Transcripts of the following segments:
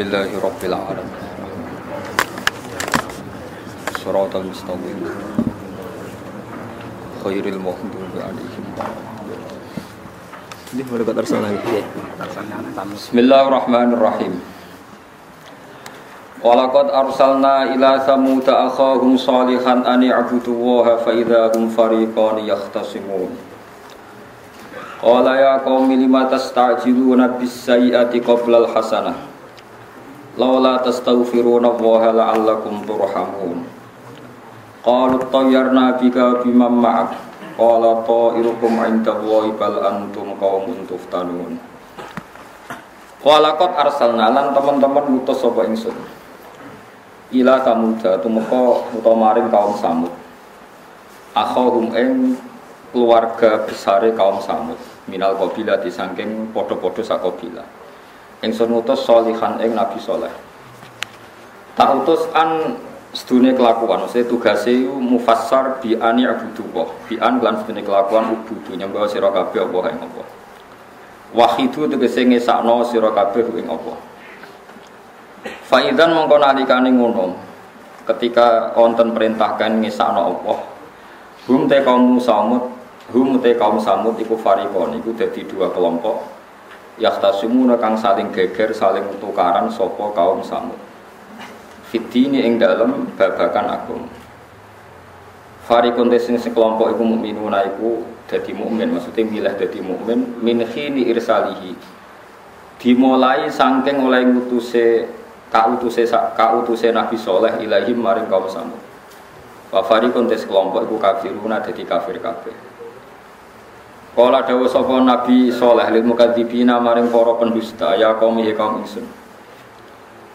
Alhamdulillahi Rabbil Alamin. Surat Khairil Ini boleh tersalah Bismillahirrahmanirrahim. Walakad arsalna ila samuda akhahum salihan ani abuduwaha fa idha hum fariqan yakhtasimun Qala ya qaumi lima tasta'jiluna bis sayyiati qabla al hasanah Laula tastaghfiruna wa la'allakum turhamun. Qalu tayyarna bika bimam ma'ak. Qala ta'irukum inda Allahi bal antum qaumun tuftanun. Walakad arsalna lan teman-teman mutus sapa ingsun? Ila samuda tumeka utawa maring kaum samud. Akhahum ing keluarga besare kaum samud minal qabila disangking padha-padha sak ingsun utus solihan ing nabi soleh. Tak utus an sedune kelakuan maksudnya tugase mufassar bi ani abudullah bi an lan sedune kelakuan ubudu nyembah sira kabeh apa ing apa. Wahidu tegese ngesakno sira kabeh ing apa. Faidan mongko nalikane ngono ketika wonten perintahkan ngisakno Allah hum te kaum samud hum te kaum samud iku farikon iku dadi dua kelompok yahtasimuna kang saling geger saling tukaran sapa kaum samud fitini ing dalem babakan agung Farikun sing sekelompok iku mukminuna iku dadi mukmin maksudnya milih dadi mukmin min khini irsalihi dimulai saking oleh ngutuse kautuse kautuse Nabi Soleh ilahim maring kaum samud. Wa fariqun tes kelompok iku kafiruna dadi kafir kabeh. Kala dawuh sapa Nabi Soleh lil mukadzibina maring para pendusta ya kaum ya kaum ingsun.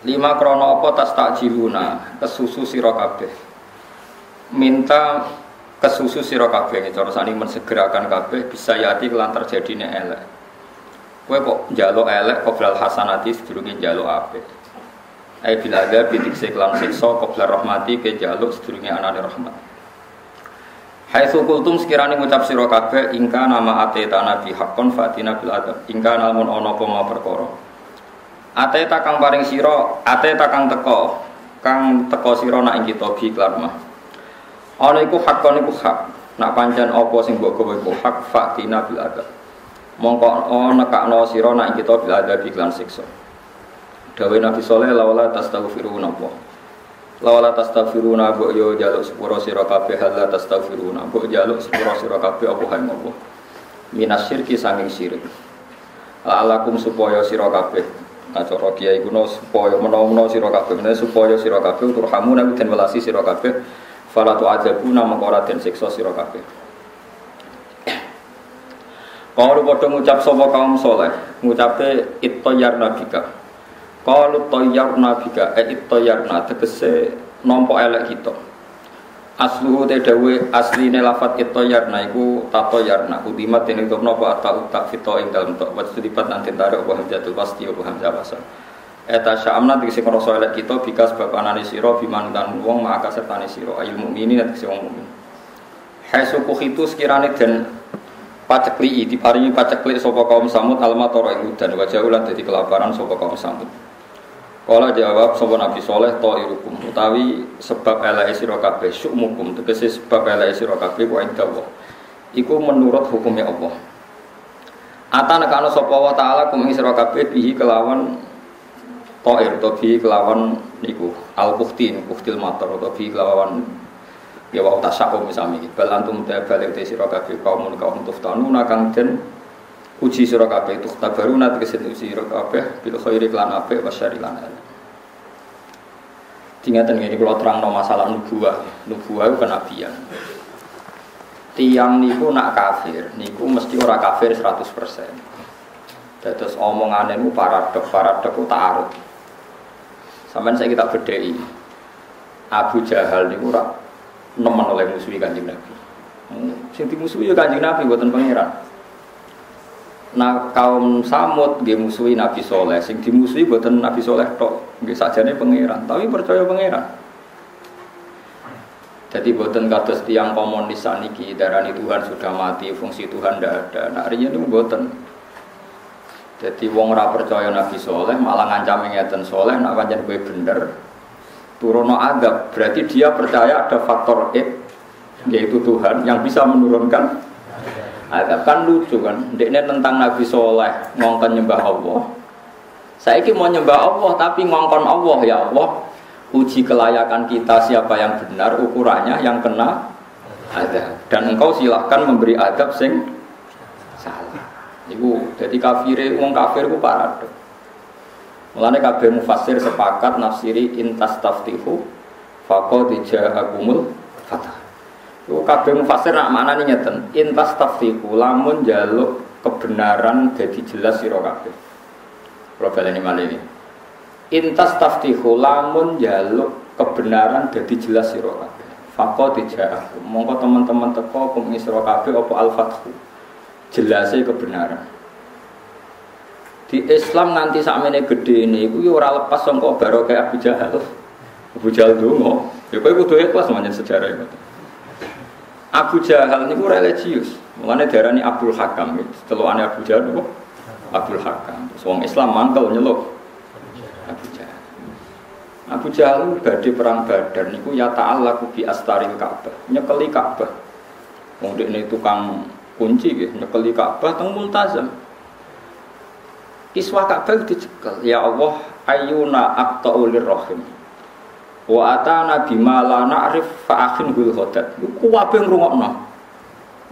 Lima krono apa tas takjiluna kesusu sira kabeh. Minta kesusu sira kabeh cara sani mensegerakan kabeh bisa yati kelan terjadine elek. Kowe kok njaluk elek kok bral hasanati sedurunge njaluk apik. Ai bil ada bidik seklam siksa qabla rahmati ke jaluk sedurunge anane rahmat. Hai sukultum sekiranya ngucap sira kabeh ingka nama ateta nabi hakon fatina bil adab. Ingka namun ono apa ma perkara. Ateta kang paring sira, ateta kang teko, kang teko sira nak ing kita bi klarma. Ana iku hakon iku hak. Nak pancen apa sing mbok iku hak fatina bil adab. Mongko ana nekakno sira nak ing kita bil adab iklan siksa. Dawe Nabi Soleh lawala tastaghfiruna apa Lawala tastaghfiruna mbok yo jaluk sepuro sira kabeh. Hal tastaghfiruna mbok jaluk sepuro sira kabeh apa hae apa Minas syirki sanging syirik. Alakum supaya sira kabeh. Nah cara kiai kuno supaya menawa-menawa sira kabeh. Supaya sira kabeh turhamu nek den welasi sira kabeh. Fala tu'adzabuna mengko ora den siksa sira kabeh. Kalau padha ngucap sapa kaum soleh, ngucape ittayar nabika. Kalau toyar nabika, eh toyarna tegese nompo elek kita. Asluhu te dawe asline lafat itoyarna iku tatoyarna. Udimat ini untuk nopo atau tak fito ing dalam tok. Wajib lipat nanti tarik obat hamzatul pasti obat hamzah pasal. Eta syamna tegese ngrasa elek kita bika sebab anane sira biman dan wong maka sertane sira ayul mukminin tegese wong mukmin. Hai suku itu sekirane den pacekli diparingi pacekli sapa kaum samud almatoro ing udan wajah ulan dadi kelaparan sapa kaum samud. Kala jawab sapa Nabi to irukum utawi sebab elek sira kabeh syukmukum tegese sebab elek sira kabeh ku Allah. Iku menurut hukumnya Allah. Ata nekano sapa wa taala kum sira kabeh bihi kelawan toir to bihi kelawan niku al buktin buktil matar to bihi kelawan ya wa tasakum misami bal antum ta balik te sira kabeh kaum kaum tuftanuna kang den uji sira kabeh itu tabaruna tegese uji sira kabeh bil khairi lan apik wa syarri lan elek. Tingatan ini kalau terang no masalah nubuah, nubuah itu kenabian. Tiang niku nak kafir, niku mesti ora kafir 100%. Terus omongan itu paradok, paradok itu. Sampai saya kita bedai. Abu Jahal niku ora nemen oleh musuhi kanjeng Nabi. Hmm, sing dimusuhi ya kanjeng Nabi buatan pangeran. Nah kaum Samud dia musuhi Nabi Soleh, sing dimusuhi buatan Nabi Soleh tok, nggih sajane pangeran, tapi percaya pangeran. Jadi buatan kados tiang komunis saniki darani Tuhan sudah mati, fungsi Tuhan tidak ada. Nah hari ini buatan. Jadi wong ora percaya Nabi Soleh malah ngancam ngeten Soleh nak pancen kowe bener turono adab berarti dia percaya ada faktor E yaitu Tuhan yang bisa menurunkan adab kan lucu kan? Ini tentang Nabi Soleh ngongkon nyembah Allah. Saya ini mau nyembah Allah tapi ngongkon Allah ya Allah. Uji kelayakan kita siapa yang benar ukurannya yang kena adab. Dan engkau silahkan memberi adab sing salah. Iku jadi kafir, wong kafir ku paradok. Mulane kabeh mufassir sepakat nafsiri intas taftihu faqad ja'akumul fatah. Iku kabeh mufassir nak maknane nyeten, intas taftihu lamun jaluk kebenaran jadi jelas sira kabeh. Kula baleni malih ini. Intas taftihu lamun jaluk kebenaran jadi jelas sira kabeh. Faqad ja'akum. Monggo teman-teman teko kum sira kabeh apa al-fathu kebenaran. Di Islam nanti sakmene gede ini, itu ya lepas baru kayak Abu Jahal. Abu Jahal dulu, ya kau kudu ikhlas semuanya sejarah itu. Abu Jahal ini religius, mulanya darah ini Abdul Hakam, setelah aneh Abu Jahal itu Abdul Hakam. Wong Islam mantel nyeluk Abu Jahal. Abu Jahal badhe perang Badar niku ya ta'ala bi astaril Ka'bah, nyekeli Ka'bah. Wong ini tukang kunci gitu, nyekeli Ka'bah teng multazam. Kiswah Ka'bah dicekel, ya Allah ayuna aqta'ulir rahim. Wa atana bima la na'rif fa akhin khodat. Ku kabeh ngrungokno.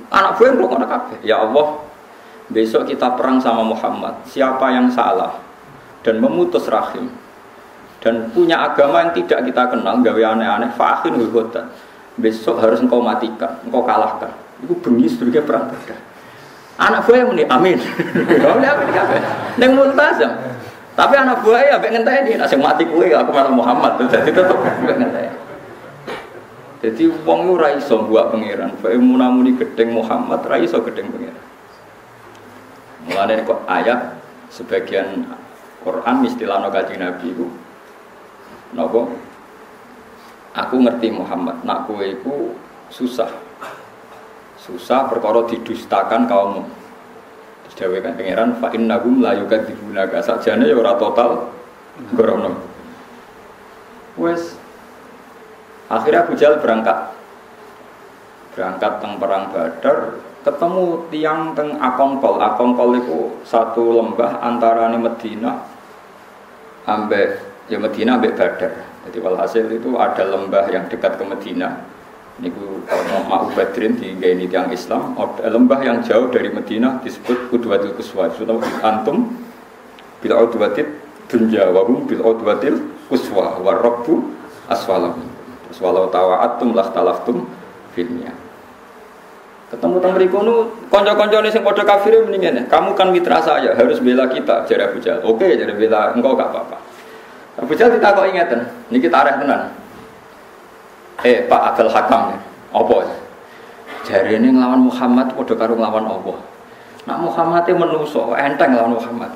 Anak gue ngrungokno kabeh. Ya Allah, besok kita perang sama Muhammad. Siapa yang salah dan memutus rahim dan punya agama yang tidak kita kenal, gawe aneh-aneh, fa akhin khodat. Besok harus engkau matikan, engkau kalahkan. Iku bengi sedurunge perang Badar. Anak buah yang muni amin. Ning multazam. Tapi anak buah ya mbek ngenteni nek sing mati kuwe aku malah Muhammad. Dadi tetep mbek ngenteni. Jadi wong ora iso buat pangeran. Fa munamuni gedeng Muhammad ra iso gedeng pangeran. Mulane kok ayat sebagian Quran istilahno kanjeng Nabi iku napa? Aku ngerti Muhammad, nak kowe iku susah susah perkara didustakan kaummu dewe kan pangeran fa innahum la yukadzibunaka sajane ya ora total gorono wes akhirnya Abu Jahal berangkat. Berangkat teng perang Badar ketemu tiang teng Akongkol. Akongkol itu satu lembah antara Medina ambek ya Medina ambek Badar. Jadi walhasil itu ada lembah yang dekat ke Medina niku Mau Badrin di ini tiang Islam lembah yang jauh dari Medina disebut Udwatil Kuswa sudah antum bil udwatit dunya wa hum bil udwatil kuswa wa aswalam. Terus walau tawa'atum lah talaftum filmnya ketemu teng mriku nu kanca-kancane sing padha kafir mendingan kamu kan mitra saya harus bela kita jadi Abu Jahal. Oke jadi bela engkau gak apa-apa. Abu Jahal ditakoki ngeten niki tareh tenan eh Pak Abdul Hakam apa jari ini ngelawan Muhammad udah karo ngelawan Allah nak Muhammad itu menuso enteng ngelawan Muhammad.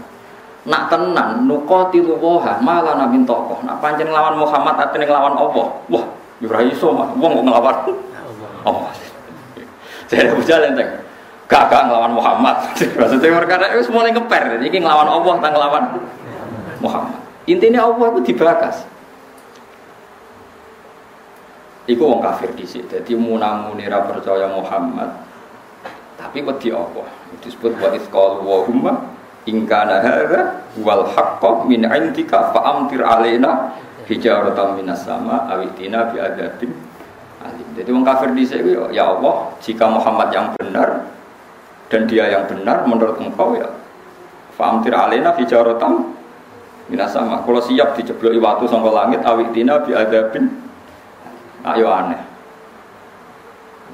Nak tenan nukotilu woha malah nabi tokoh nak panjang ngelawan Muhammad atau ngelawan Allah wah yura iso mah wong ngelawan. Allah. Jadi Abu Jahal enteng gak ngelawan Muhammad. Maksudnya mereka itu semua ngeper. Ini ngelawan Allah tak ngelawan Muhammad. Intinya Allah itu dibakas Iku wong kafir dhisik. Dadi munamune ra percaya Muhammad. Tapi wedi apa? Disebut wa isqal wa humma in wal haqqu min indika fa amtir alaina hijaratan minas sama awitina bi alim. Jadi wong kafir dhisik ya Allah, jika Muhammad yang benar dan dia yang benar menurut engkau ya fa amtir alaina hijaratan minas sama. Kalau siap dijebloki watu sangka langit awitina bi ayo aneh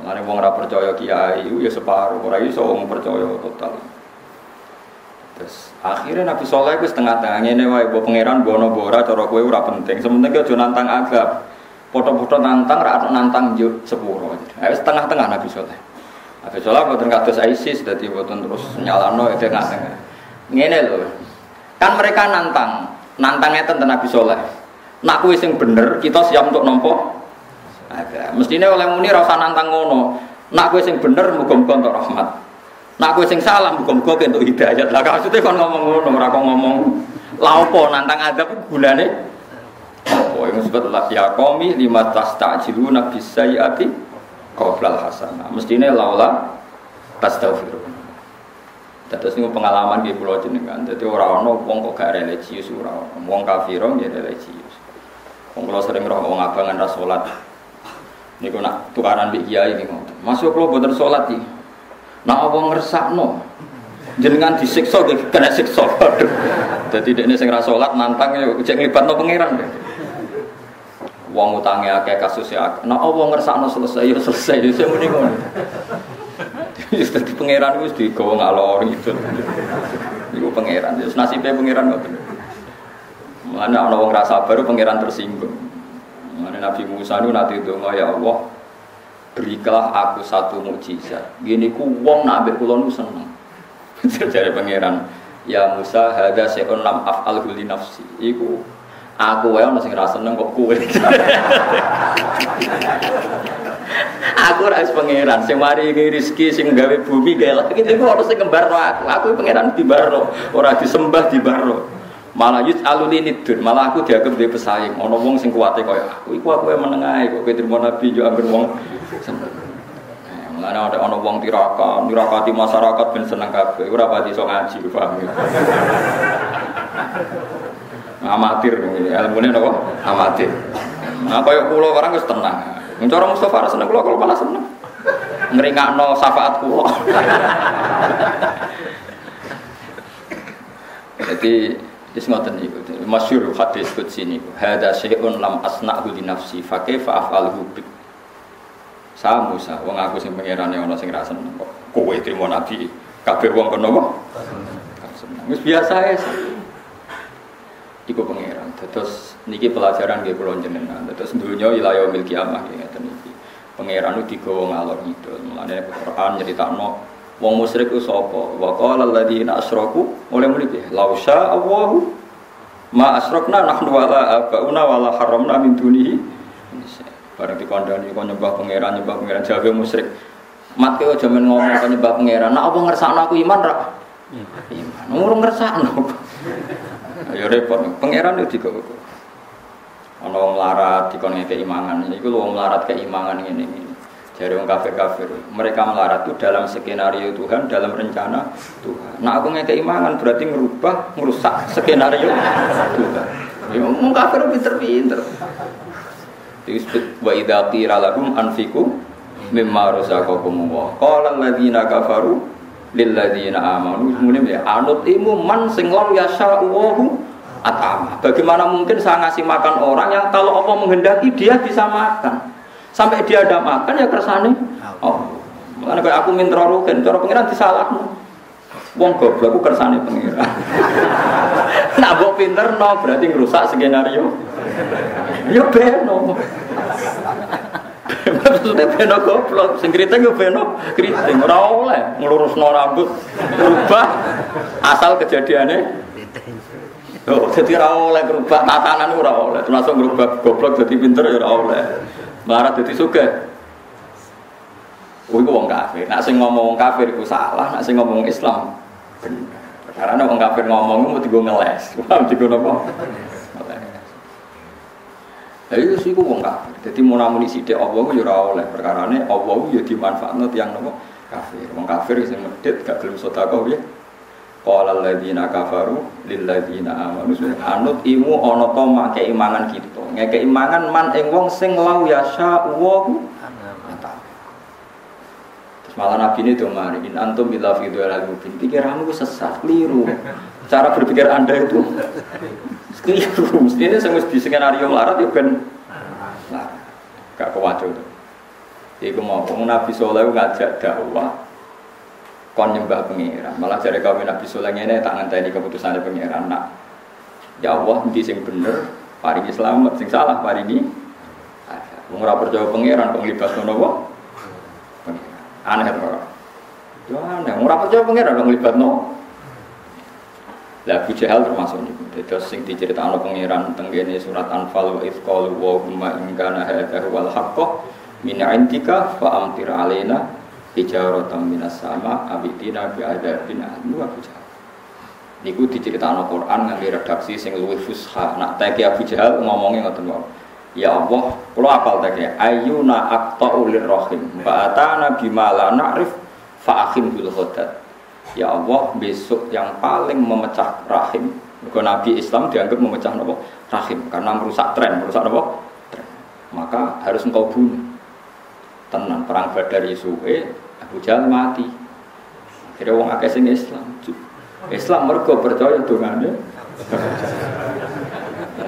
Mulane wong ora percaya kiai ya separuh, ora iso wong percaya total. Terus akhirnya Nabi Soleh itu setengah tengah ini wae bawa pangeran bono bora cara kue ora penting. Sementing aja nantang agap. Foto-foto nantang ra nantang yo sepuro. Ayo setengah tengah Nabi Soleh. Nabi Soleh boten kados ISIS dadi boten terus nyalano itu tengah tengah. Ngene lho. Kan mereka nantang, nantangnya tentang Nabi Soleh. Nak kue sing bener, kita siap untuk nompo ada. Mestinya oleh muni rasa nantang ngono. Nak gue sing bener muga-muga untuk rahmat. Nak kowe sing salah muga-muga kentuk hidayat. Lah maksudnya kon ngomong ngono ora kok ngomong lha opo nantang adab gunane Oh, yang sebut lah ya komi lima tas takjiluna bisayyati qoblal hasanah. Mestine laula tastaghfirun. Terus ini pengalaman di pulau jenengan. Jadi orang orang wong kok gak religius orang wong kafir ya religius. Kalau sering roh wong abangan ras sholat. Niku nak tukaran di kiai ini ngoten. Masuk kalau bener sholat iki. Nak wong ngersakno. Jenengan disiksa kena siksa. Jadi ini sing ras sholat nantang ya cek no pangeran. Wong utangnya akeh kasusnya akeh. Nak wong ngersakno selesai ya selesai. Ya saya muni ngono. Dadi pangeran wis digawa ngalor itu. Iku pangeran. Wis nasibe pangeran kok. Mulane ana wong rasa baru pangeran tersinggung. Mulane Nabi Musa itu nanti donga ya Allah, berikanlah aku satu mukjizat. Gini ku wong nak ambek kula nu seneng. Jadi pangeran, ya Musa hada se'un lam af'al li nafsi. Iku aku ono sing ra seneng kok kowe. aku ora pangeran sing mari rezeki sing gawe bumi gawe lagi itu harus sing kembar aku aku pangeran di baro ora disembah di baro malah yus aluni nidun malah aku dianggap dia pesaing ono wong sing kuwate kaya aku iku aku yang menengah kok kowe nabi yo ambil wong Mulane ada ono wong tiraka, nirakati masyarakat ben seneng kabeh. Ora pati iso ngaji, paham ya. Amatir, ilmune napa? Amatir. Nah, kaya kula barang wis tenang. Cara Mustafa seneng kula kalau malah seneng. Ngeringakno syafaat kula. Jadi Wis ngoten niku. Masyhur hadis qudsi niku. Hada syai'un lam asna'hu li nafsi fa kaifa af'aluhu bik. Sa Musa, wong aku sing pangerane ana sing ra seneng kok. Kowe trimo nabi. Kabeh wong kono kok. Seneng. Wis biasa ya. Iku pangeran. Terus niki pelajaran nggih kula jenengan. Terus dunya ila yaumil kiamah ngeten iki. Pangeran itu digawa ngalor ngidul. Mulane Quran nyeritakno wong musyrik ku sapa? Wa qala alladziina asyraku oleh muni law syaa Allahu ma asyrakna nahnu wala abauna wala haramna min dunihi. Bareng dikandani kok nyembah pangeran nyembah pangeran jabe musyrik. Mat ke aja men ngomong kok nyembah pangeran. Nak apa ngersakno aku iman ra? Iman. Ngurung ngersakno. Ya repot. Pangeran itu digawa. Ana wong larat dikon keimangan. Iku wong larat keimangan ngene iki. Jadi orang kafir-kafir, mereka melarat itu dalam skenario Tuhan, dalam rencana Tuhan. Nah aku ngekei imangan berarti merubah, merusak skenario Tuhan. Ya, orang kafir pinter-pinter. Disebut wa idza qila lahum anfiqu mimma razaqakum Allah. Qala alladziina kafaru lil ladziina amanu. Kemudian ya anut imu man sing lam yasha'u atama. Bagaimana mungkin saya ngasih makan orang yang kalau Allah menghendaki dia bisa makan. Sampai dia ada makan ya kersane. Oh. Makanya kayak aku minta rugen, cara pengiran disalahmu. Wong goblok aku kersane pengiran. nah, mbok pinter no berarti ngerusak skenario. Ya beno. Maksudnya beno goblok, sing kriting yo beno kriting ora oleh nglurusno rambut berubah asal kejadiannya Oh, jadi ora oleh berubah tatanan ora oleh, termasuk berubah goblok jadi pinter ya ora oleh. Melarat jadi suge. Oh, itu wong kafir. Nak sing ngomong wong kafir itu salah, nak sing ngomong Islam benar. Karena wong kafir ngomong mau tiga ngeles, paham tiga nopo? Lah itu sih wong kafir. Jadi mau namun isi dia Allah itu jurah oleh perkara ini Allah itu dimanfaatkan tiang nopo kafir. Wong kafir sing medit gak gelem sedekah ya. Qala alladziina kafaru lil ladziina amanu anut imu ana to make imangan kita. Ngeke imangan man ing wong sing lau yasha wa malah Nabi ini tuh mari in antum bila fi dhalal mubin. Pikiranmu sesat, keliru. Cara berpikir Anda itu keliru. Mestinya sing di skenario larat ya ben gak kewajo. Iku mau Nabi Soleh ngajak dakwah kon nyembah pengiran malah dari kaum Nabi Sulaiman ini tak ngenteni keputusannya pengiran nak. Ya Allah nanti sing bener paringi selamat sing salah paringi wong ora percaya pengiran kok nglibas ngono kok aneh ora yo aneh. Ora percaya pengiran kok nglibat no lah Jahal termasuk niku. Terus sing diceritakno pangeran tenggene surat Anfal wa idz qalu wa huma in kana wal haqq min indika fa amtir alaina hijaratan minas sama abitina bi adzabin alim Abu Jahal niku diceritakno Quran nganggo redaksi sing luwih fusha nak teke Abu Jahal ngomongnya ngoten wae. Ya Allah, kalau apal teke ayuna aqta'u lirrahim. Ba'atana bima la na'rif fa'akhim bil khodat. Ya Allah, besok yang paling memecah rahim. Kalau Nabi Islam dianggap memecah nopo? Rahim. Karena merusak tren, merusak nopo? Tren. Maka harus engkau bunuh. Tenang, perang Badar suwe Abu Jahal mati. Kira wong akeh sing Islam. Islam mergo percaya dongane.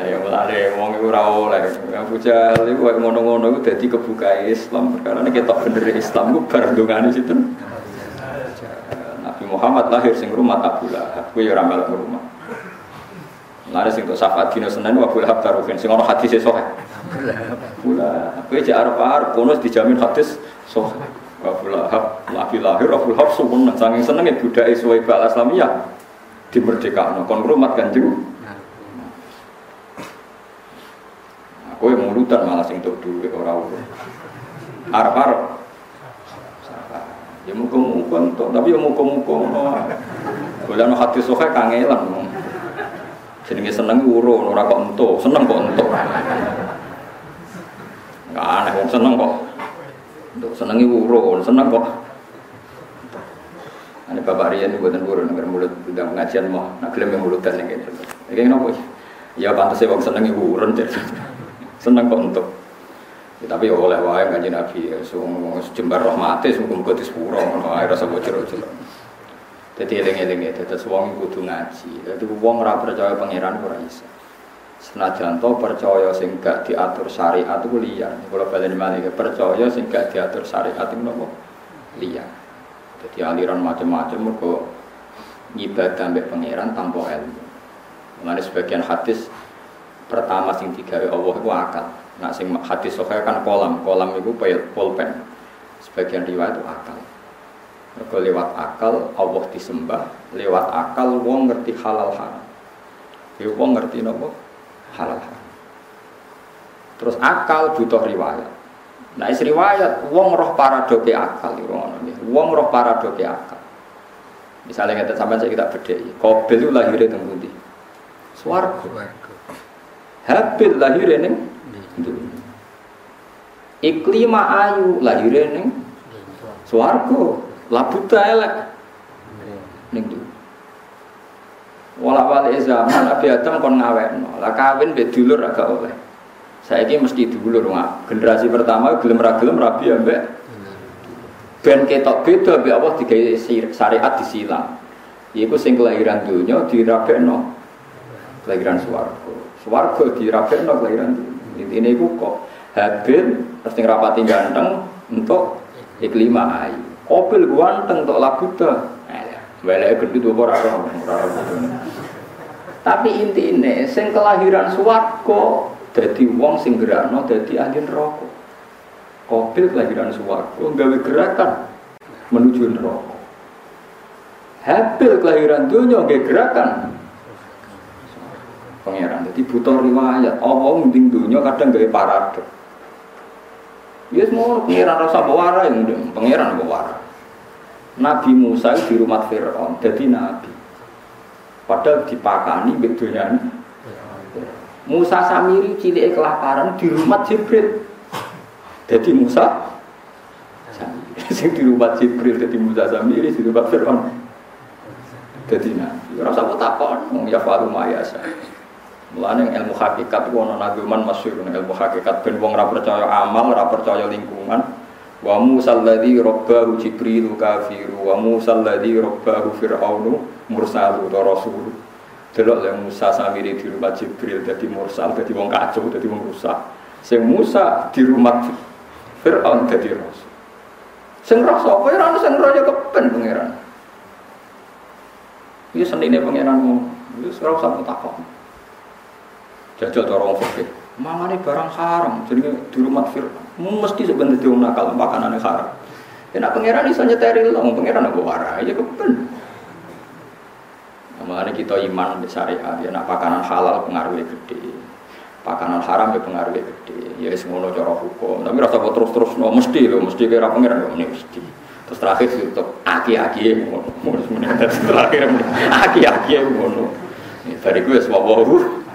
Ya mulane wong iku ora oleh. Abu Jahal iku koyo ngono-ngono iku dadi kebuka Islam. Perkara nek ketok bener Islam ku bar dongane situ. Nabi Muhammad lahir sing rumah Abu Lahab. Kuwi ora melok rumah. Lare sing untuk syafaat dina Senin wa Abu Lahab taruhin sing ana hadis sahih. Abu Lahab. Kowe jek arep-arep kono dijamin hadis sahih. Abu Lahab lagi lahir Abu Lahab sumpun saking senenge budake suwe bal Islamiyah dimerdekakno kon rumat Kanjeng. Kowe mulutan malah sing tok duwe ora urus. Arep-arep. Ya muka-muka tapi ya muka-muka no hati sohe kangelan. Jenenge seneng urun ora kok entuk, seneng kok entuk. Enggak aneh wong seneng kok. Entuk senengi urun, seneng kok. Ini Bapak Rian ini buatan urun, agar mulut tidak pengajian mau, nak gelem yang mulutan yang gitu. Kenapa? Ya pantas sih wong senengi urun, seneng kok untuk. Ya, tapi ya oleh wae kanjeng Nabi ya so jembar rahmate muga-muga disepuro ngono ae rasa bocor-bocor. Dadi eling-eling ya dados wong kudu ngaji. Dadi wong ora percaya pangeran ora iso. Senajan to percaya sing gak diatur syariat itu liar. Kalau balen malih percaya sing gak diatur syariat itu nopo? Liar. Jadi aliran macam-macam mergo ngibadah mbek pangeran tanpa ilmu. Mengenai sebagian hadis pertama sing digawe Allah itu akal. Nah sing hadis sahih kan kolam, kolam itu pulpen. Sebagian riwayat itu akal. Mergo lewat akal Allah disembah, lewat akal wong ngerti halal haram. Ya wong ngerti nopo halal haram. Terus akal butuh riwayat. Nah, is riwayat wong roh paradoke akal iku ngono nggih. Wong roh paradoke akal. Misalnya kita sampai saya kita bedai, Kobil itu lahirnya teng pundi? Swarga. Habil lahirnya neng Iklima ayu lahirnya neng Swarga. Labuta elek ning ndi. Wala wali zaman Nabi Adam kon ngawekno. Lah kawin mbek dulur agak oleh. Saiki mesti dulur mak. Generasi pertama gelem ra gelem rabi ambek ben ketok beda mbek Allah digawe syariat disilang. Iku sing kelahiran dunya dirabekno kelahiran swarga. Swarga dirabekno kelahiran dunya. Intine iku kok Habil terus rapati ganteng untuk iklima ayu. Opil ganteng tok labuta. Welek gendut dua orang Tapi intinya, sing kelahiran suwargo, jadi wong sing gerakno, jadi ahli neraka. Kopil kelahiran suwargo, gawe gerakan menuju neraka. Habil kelahiran dunia, gawe gerakan pangeran. Jadi butuh riwayat. Allah mending dunia kadang gawe paradok. Ya semua pangeran rasa bawara yang pangeran bawara. Nabi Musa di rumah Fir'aun, jadi Nabi. Padahal dipakani bedanya. Musa Samiri cilik kelaparan di rumah Jibril. Jadi Musa Samiri. di rumah Jibril, jadi Musa Samiri di rumah Fir'aun. Jadi Nabi. Rasa takon, ya falu mayasa. Mulane ilmu hakikat itu ana naguman masyhur ilmu hakikat ben wong ora percaya amal, ora percaya lingkungan, Wa Musa alladhi rabbahu Jibrilu kafiru wa Musa alladhi rabbahu Fir'aunu mursalu atau rasul. Delok Musa samiri di rumah Jibril dadi mursal, dadi wong kacau, dadi wong rusak. Sing Musa di rumah Fir'aun dadi rasul. Sing roh sapa ora ono sing roh ya kepen pangeran. Iki senine pangeranmu. Wis ora usah Jajal cara wong fikih. Mangane barang haram jadi di rumah Fir'aun mesti sebenarnya dia nakal makanan yang haram. Ya nak pangeran iso nyeteri lo, pangeran apa warai ya kepen. Makanya kita iman di syariat ya nak pakanan halal pengaruhnya gede. Pakanan haram ya pengaruhnya gede. Ya semuanya cara hukum. Tapi rasa kok terus-terus no mesti lo, mesti kira pangeran ya mesti. Terus terakhir ditutup aki-aki. Terus terakhir aki-aki ngono. Dari gue semua wawu.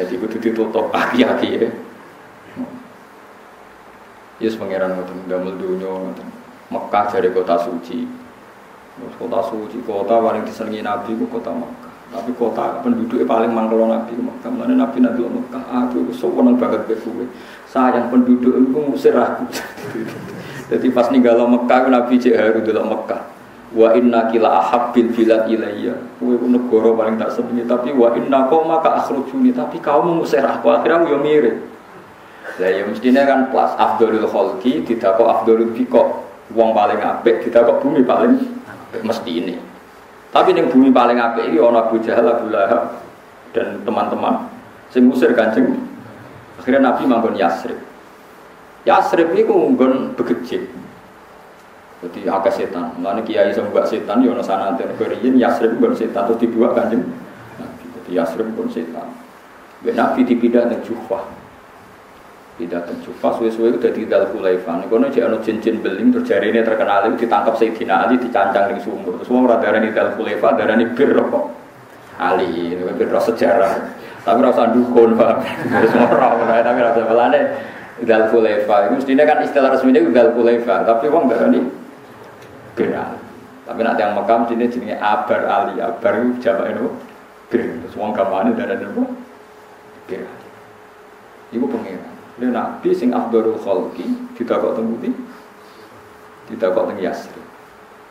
Jadi gue ditutup aki-aki ya. Yes pangeran ngoten damel dunya ngoten. Mekah dari kota suci. Kota suci, kota paling disenangi Nabi itu kota Mekah. Tapi kota penduduknya paling mangkelo Nabi Mekah. Mana Nabi Nabi Mekah, aku itu seneng banget ke. Sayang penduduk itu ngusir. Jadi pas ninggalo Mekah, Nabi cek haru Mekah. Wa inna kila ahabbil bilad ilayya. Kowe negara paling tak senengi tapi wa inna kau maka akhrujuni tapi kau mengusir aku. Akhirnya aku yo mirip. Lah ya mestinya kan plus Abdul Khalqi tidak kok Abdul Biko. Wong paling apik tidak kok bumi paling mesti ini. Tapi yang bumi paling apik ini orang Abu Jahal, Abu Lahab dan teman-teman. Sing ngusir Kanjeng Akhirnya Nabi manggon Yasrib. Yasrib itu nggon begejik. Jadi agak setan. Mulane kiai mbak setan yo ana sanate Korean Yasrib nggon setan terus dibuat Kanjeng. Jadi Yasrib nggon setan. Mbek Nabi dipindah ning Jufah. Pindah ke Jufah suwe-suwe udah di Dal Khulaifah. Niku ono jek ono cincin beling terus jarine terkenal itu ditangkap Sayyidina Ali dicancang ning sumur. Terus wong ora darani Dal Khulaifah darani bir kok. Ali, ini bir sejarah. Tapi rasa dukun, Pak. Terus ora tapi rasa belane Gal Kulaifa. Itu mestinya kan istilah resminya Gal Kulaifa, tapi wong ini geral. Tapi nanti yang makam sini jenisnya Abar Ali, Abar itu jamak itu bir. Terus wong kamane dan ada apa? Geral. Ibu pengiran. Ini Nabi sing Abdurul Khalqi tidak kok tembuti, tidak kok teng Yasri.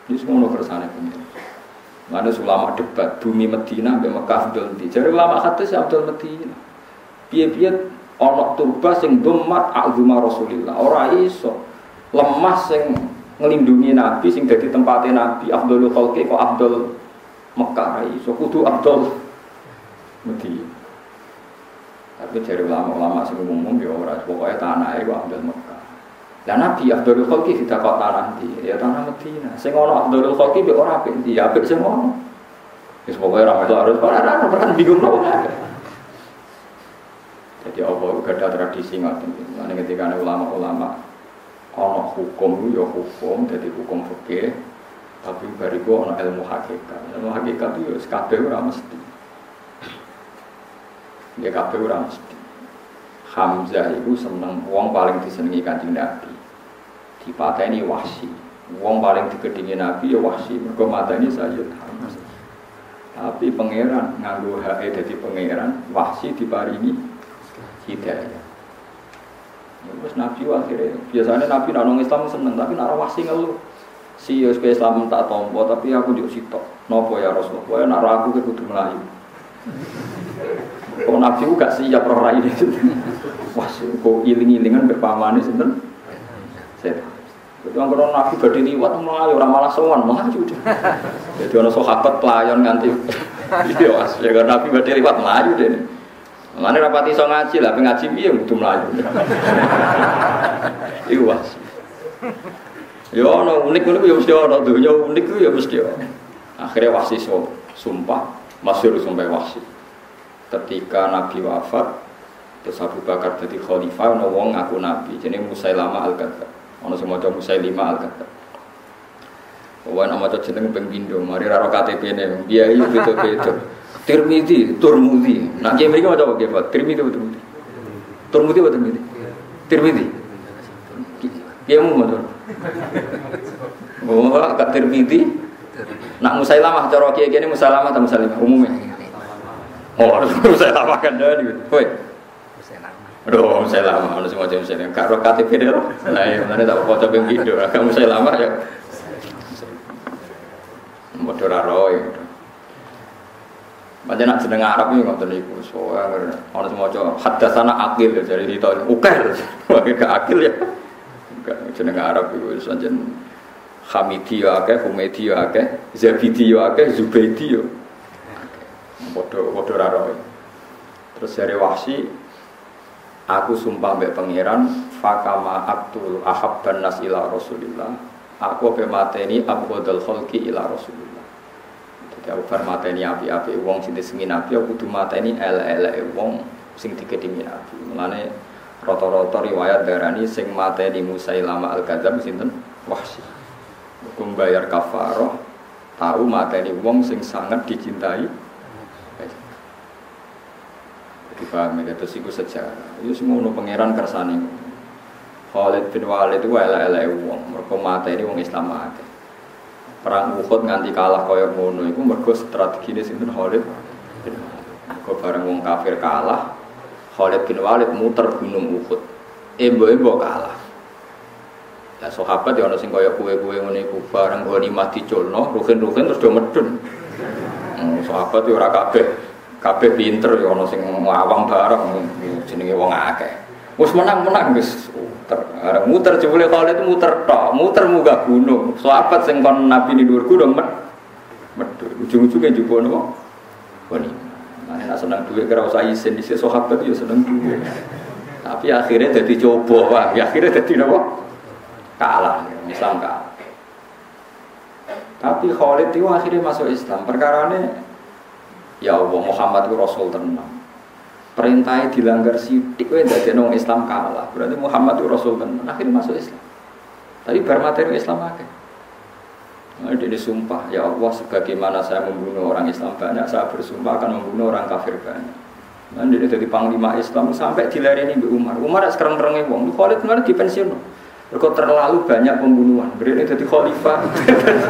Ini semua kersane pengiran. Mana ulama debat bumi Medina sampai Mekah Abdul Medina. Jadi ulama hadis Abdul Medina. Biar-biar onok turba sing domat agama Rasulillah. Orang iso lemah sing ngelindungi Nabi sing jadi tempatnya Nabi Abdul Khalqi kok Abdul Mekah iso kudu Abdul Medina. Tapi dari ulama-ulama sing umum ya ora pokoknya tanah itu Abdul Mekah. Dan Nabi Abdul Khalqi tidak kok tanah di, ya tanah Medina. Sing ono Abdul Khalqi be ora apik di, apik sing ono. Wis pokoke ora metu harus ora ora ora bingung nopo. Jadi gak ada tradisi ngoten. Mane ketika ulama-ulama ono hukum ya hukum, jadi hukum fikih. Tapi bariku ono ilmu hakikat. Ilmu hakikat itu ya kabeh ora mesti. Ya kabeh ora mesti. Hamzah itu seneng wong paling disenengi kanjeng Nabi. Dipateni wahsi. Wong paling digedingi Nabi ya wahsi. Mergo mateni Sayyid Hamzah. Tapi pangeran nganggo hae dadi pangeran, wahsi diparingi hidayah. Wis Nabi akhirnya biasanya Nabi nang Islam seneng tapi nek wahsi ngeluh. Si yo Islam tak tompo tapi aku yo sitok. Nopo ya Rasulullah? Ya nek aku kudu melayu. Kok Nabi gak siap roh rai itu. Wah, kok iling-ilingan berpamane sinten? Setan. Jadi orang kalau Nabi badhe liwat melayu ora malah sowan, melayu. Jadi ana sahabat pelayan nganti iya ya Nabi badhe liwat melayu deh. Mulane rapati iso ngaji lah, ngaji piye kudu melayu. Iku was. Ya ana unik unik ya mesti ana donya unik ya mesti ana. Akhirnya wasi sumpah, masyhur sumpah wasi ketika Nabi wafat terus Abu Bakar jadi khalifah ono wong ngaku nabi jadi Musailama al-Kadzab ono semua coba Musailima al-Kadzab Wah nama cocok jeneng pengbindo, mari raro KTP nih, dia Tirmidhi, Turmudi. Nah, dia mereka mau coba apa? Tirmidhi, Turmudi. Turmudi, Turmudi. Tirmidhi. Dia mau mau Oh, kak Tirmidhi. Nak Musailamah cara kiai kiai Musailamah atau Musailamah umumnya. Oh, harus saya lamakan dari. Woi. Aduh, saya lama, harus semua jam saya. Karo KTP deh. Nah, ya, mana tak foto yang video. Kamu saya lama ya. Motor roy. Macam nak jeneng Arab ini ngotot niku. Semua coba hadasana akil ya jadi itu ukir. Wakil ke akil ya. Jeneng Arab itu sanjen Hamidi ya akeh, Humedi ya akeh, Zabidi ya akeh, Zubaidi ya bodoh bodoh raro terus dari wahsi aku sumpah mbak pangeran fakama aktul ahab nas ila rasulillah aku pe mateni abdul khalqi ila rasulillah jadi aku bar mateni api-api wong sing disengi nabi aku kudu mateni ele-ele wong sing digedingi nabi mulane Roto-roto riwayat darani sing mateni Musailama al-Kadzab sinten? Wahsy. Hukum bayar kafaroh tahu mateni wong sing sangat dicintai. Jadi paham ya, terus itu sejarah. Itu semua pangeran kersane. Khalid bin Walid itu elek-elek wong, mereka mateni wong Islam akeh perang Uhud nganti kalah kaya ngono iku mergo strategine sinten Khalid bin Walid. bareng wong kafir kalah, Khalid bin Walid muter gunung Uhud. Embo-embo kalah. Ya sahabat ya ana sing kaya kue-kue ngene iku bareng mati culno, rugen-rugen terus do medun. Hmm, sahabat ya ora kabeh kabeh pinter ya ana sing ngawang bareng jenenge wong akeh. Wis menang-menang wis muter. Arep muter jebule Khalid itu muter tok, muter muga gunung. Sahabat sing kon Nabi ni dhuwur gunung met medhu. Ujung-ujunge njupuk napa? Goni. Nah, nek seneng duit kira usah isin di sahabat ya seneng duit. Tapi akhirnya jadi coba, wah, ya akhirnya jadi napa? Kalah, Islam kalah. Tapi Khalid itu akhirnya masuk Islam. Perkara ini, ya Allah Muhammad itu Rasul tenang perintahnya dilanggar sidik kowe dadi nong Islam kalah. Berarti Muhammad itu rasul kan akhirnya masuk Islam. Tapi bar materi Islam akeh. Nah, dia disumpah, ya Allah sebagaimana saya membunuh orang Islam banyak, saya bersumpah akan membunuh orang kafir banyak. Nah, dia jadi panglima Islam sampai dilarini Mbak Umar. Umar sekarang terangnya wong, Khalid kemarin di pensiun. Mereka terlalu banyak pembunuhan. Berarti jadi khalifah.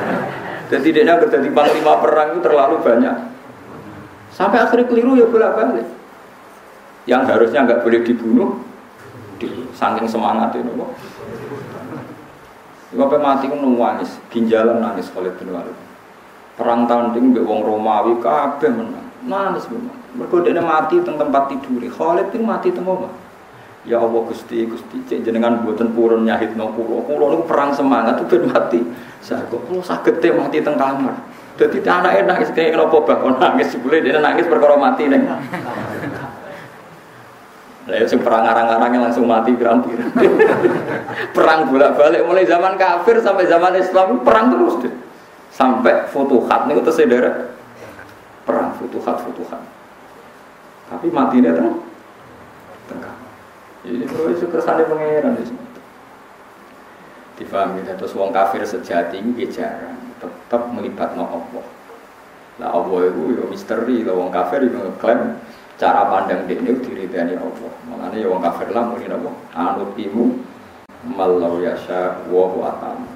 jadi dia jadi panglima perang itu terlalu banyak. Sampai akhirnya keliru ya bolak balik yang harusnya nggak boleh dibunuh di saking semangat itu kok Bapak mati pun nangis, ginjalan nangis Khalid bin Walid. Perang tahun ini wong Romawi kabeh menang. Nangis memang. Mergo dene mati teng tempat tidur. Khalid itu mati teng. Ya Allah Gusti, Gusti, cek jenengan buatan purun nyahit no kulo. Kulo niku perang semangat itu ben mati. Saya kok kulo saged mati teng kamar. Dadi anake nangis kayak nopo bakon nangis boleh dia nangis perkara mati ning. Lah sing perang arang-arangnya langsung mati pirang-pirang. perang bolak-balik mulai zaman kafir sampai zaman Islam perang terus deh. Sampai futuhat niku terus perang futuhat futuhat. Tapi matinya tuh tengah. Ini kalau itu kesannya pangeran di sini. Difahami terus wong kafir sejati ini jarang tetap melibat no Allah. Nah Allah itu ya misteri, lah wong kafir itu ngeklaim cara pandang dia ini diridani Allah. Makanya ya wong kafir lah mungkin apa? Anut imu malau yasha wahu atam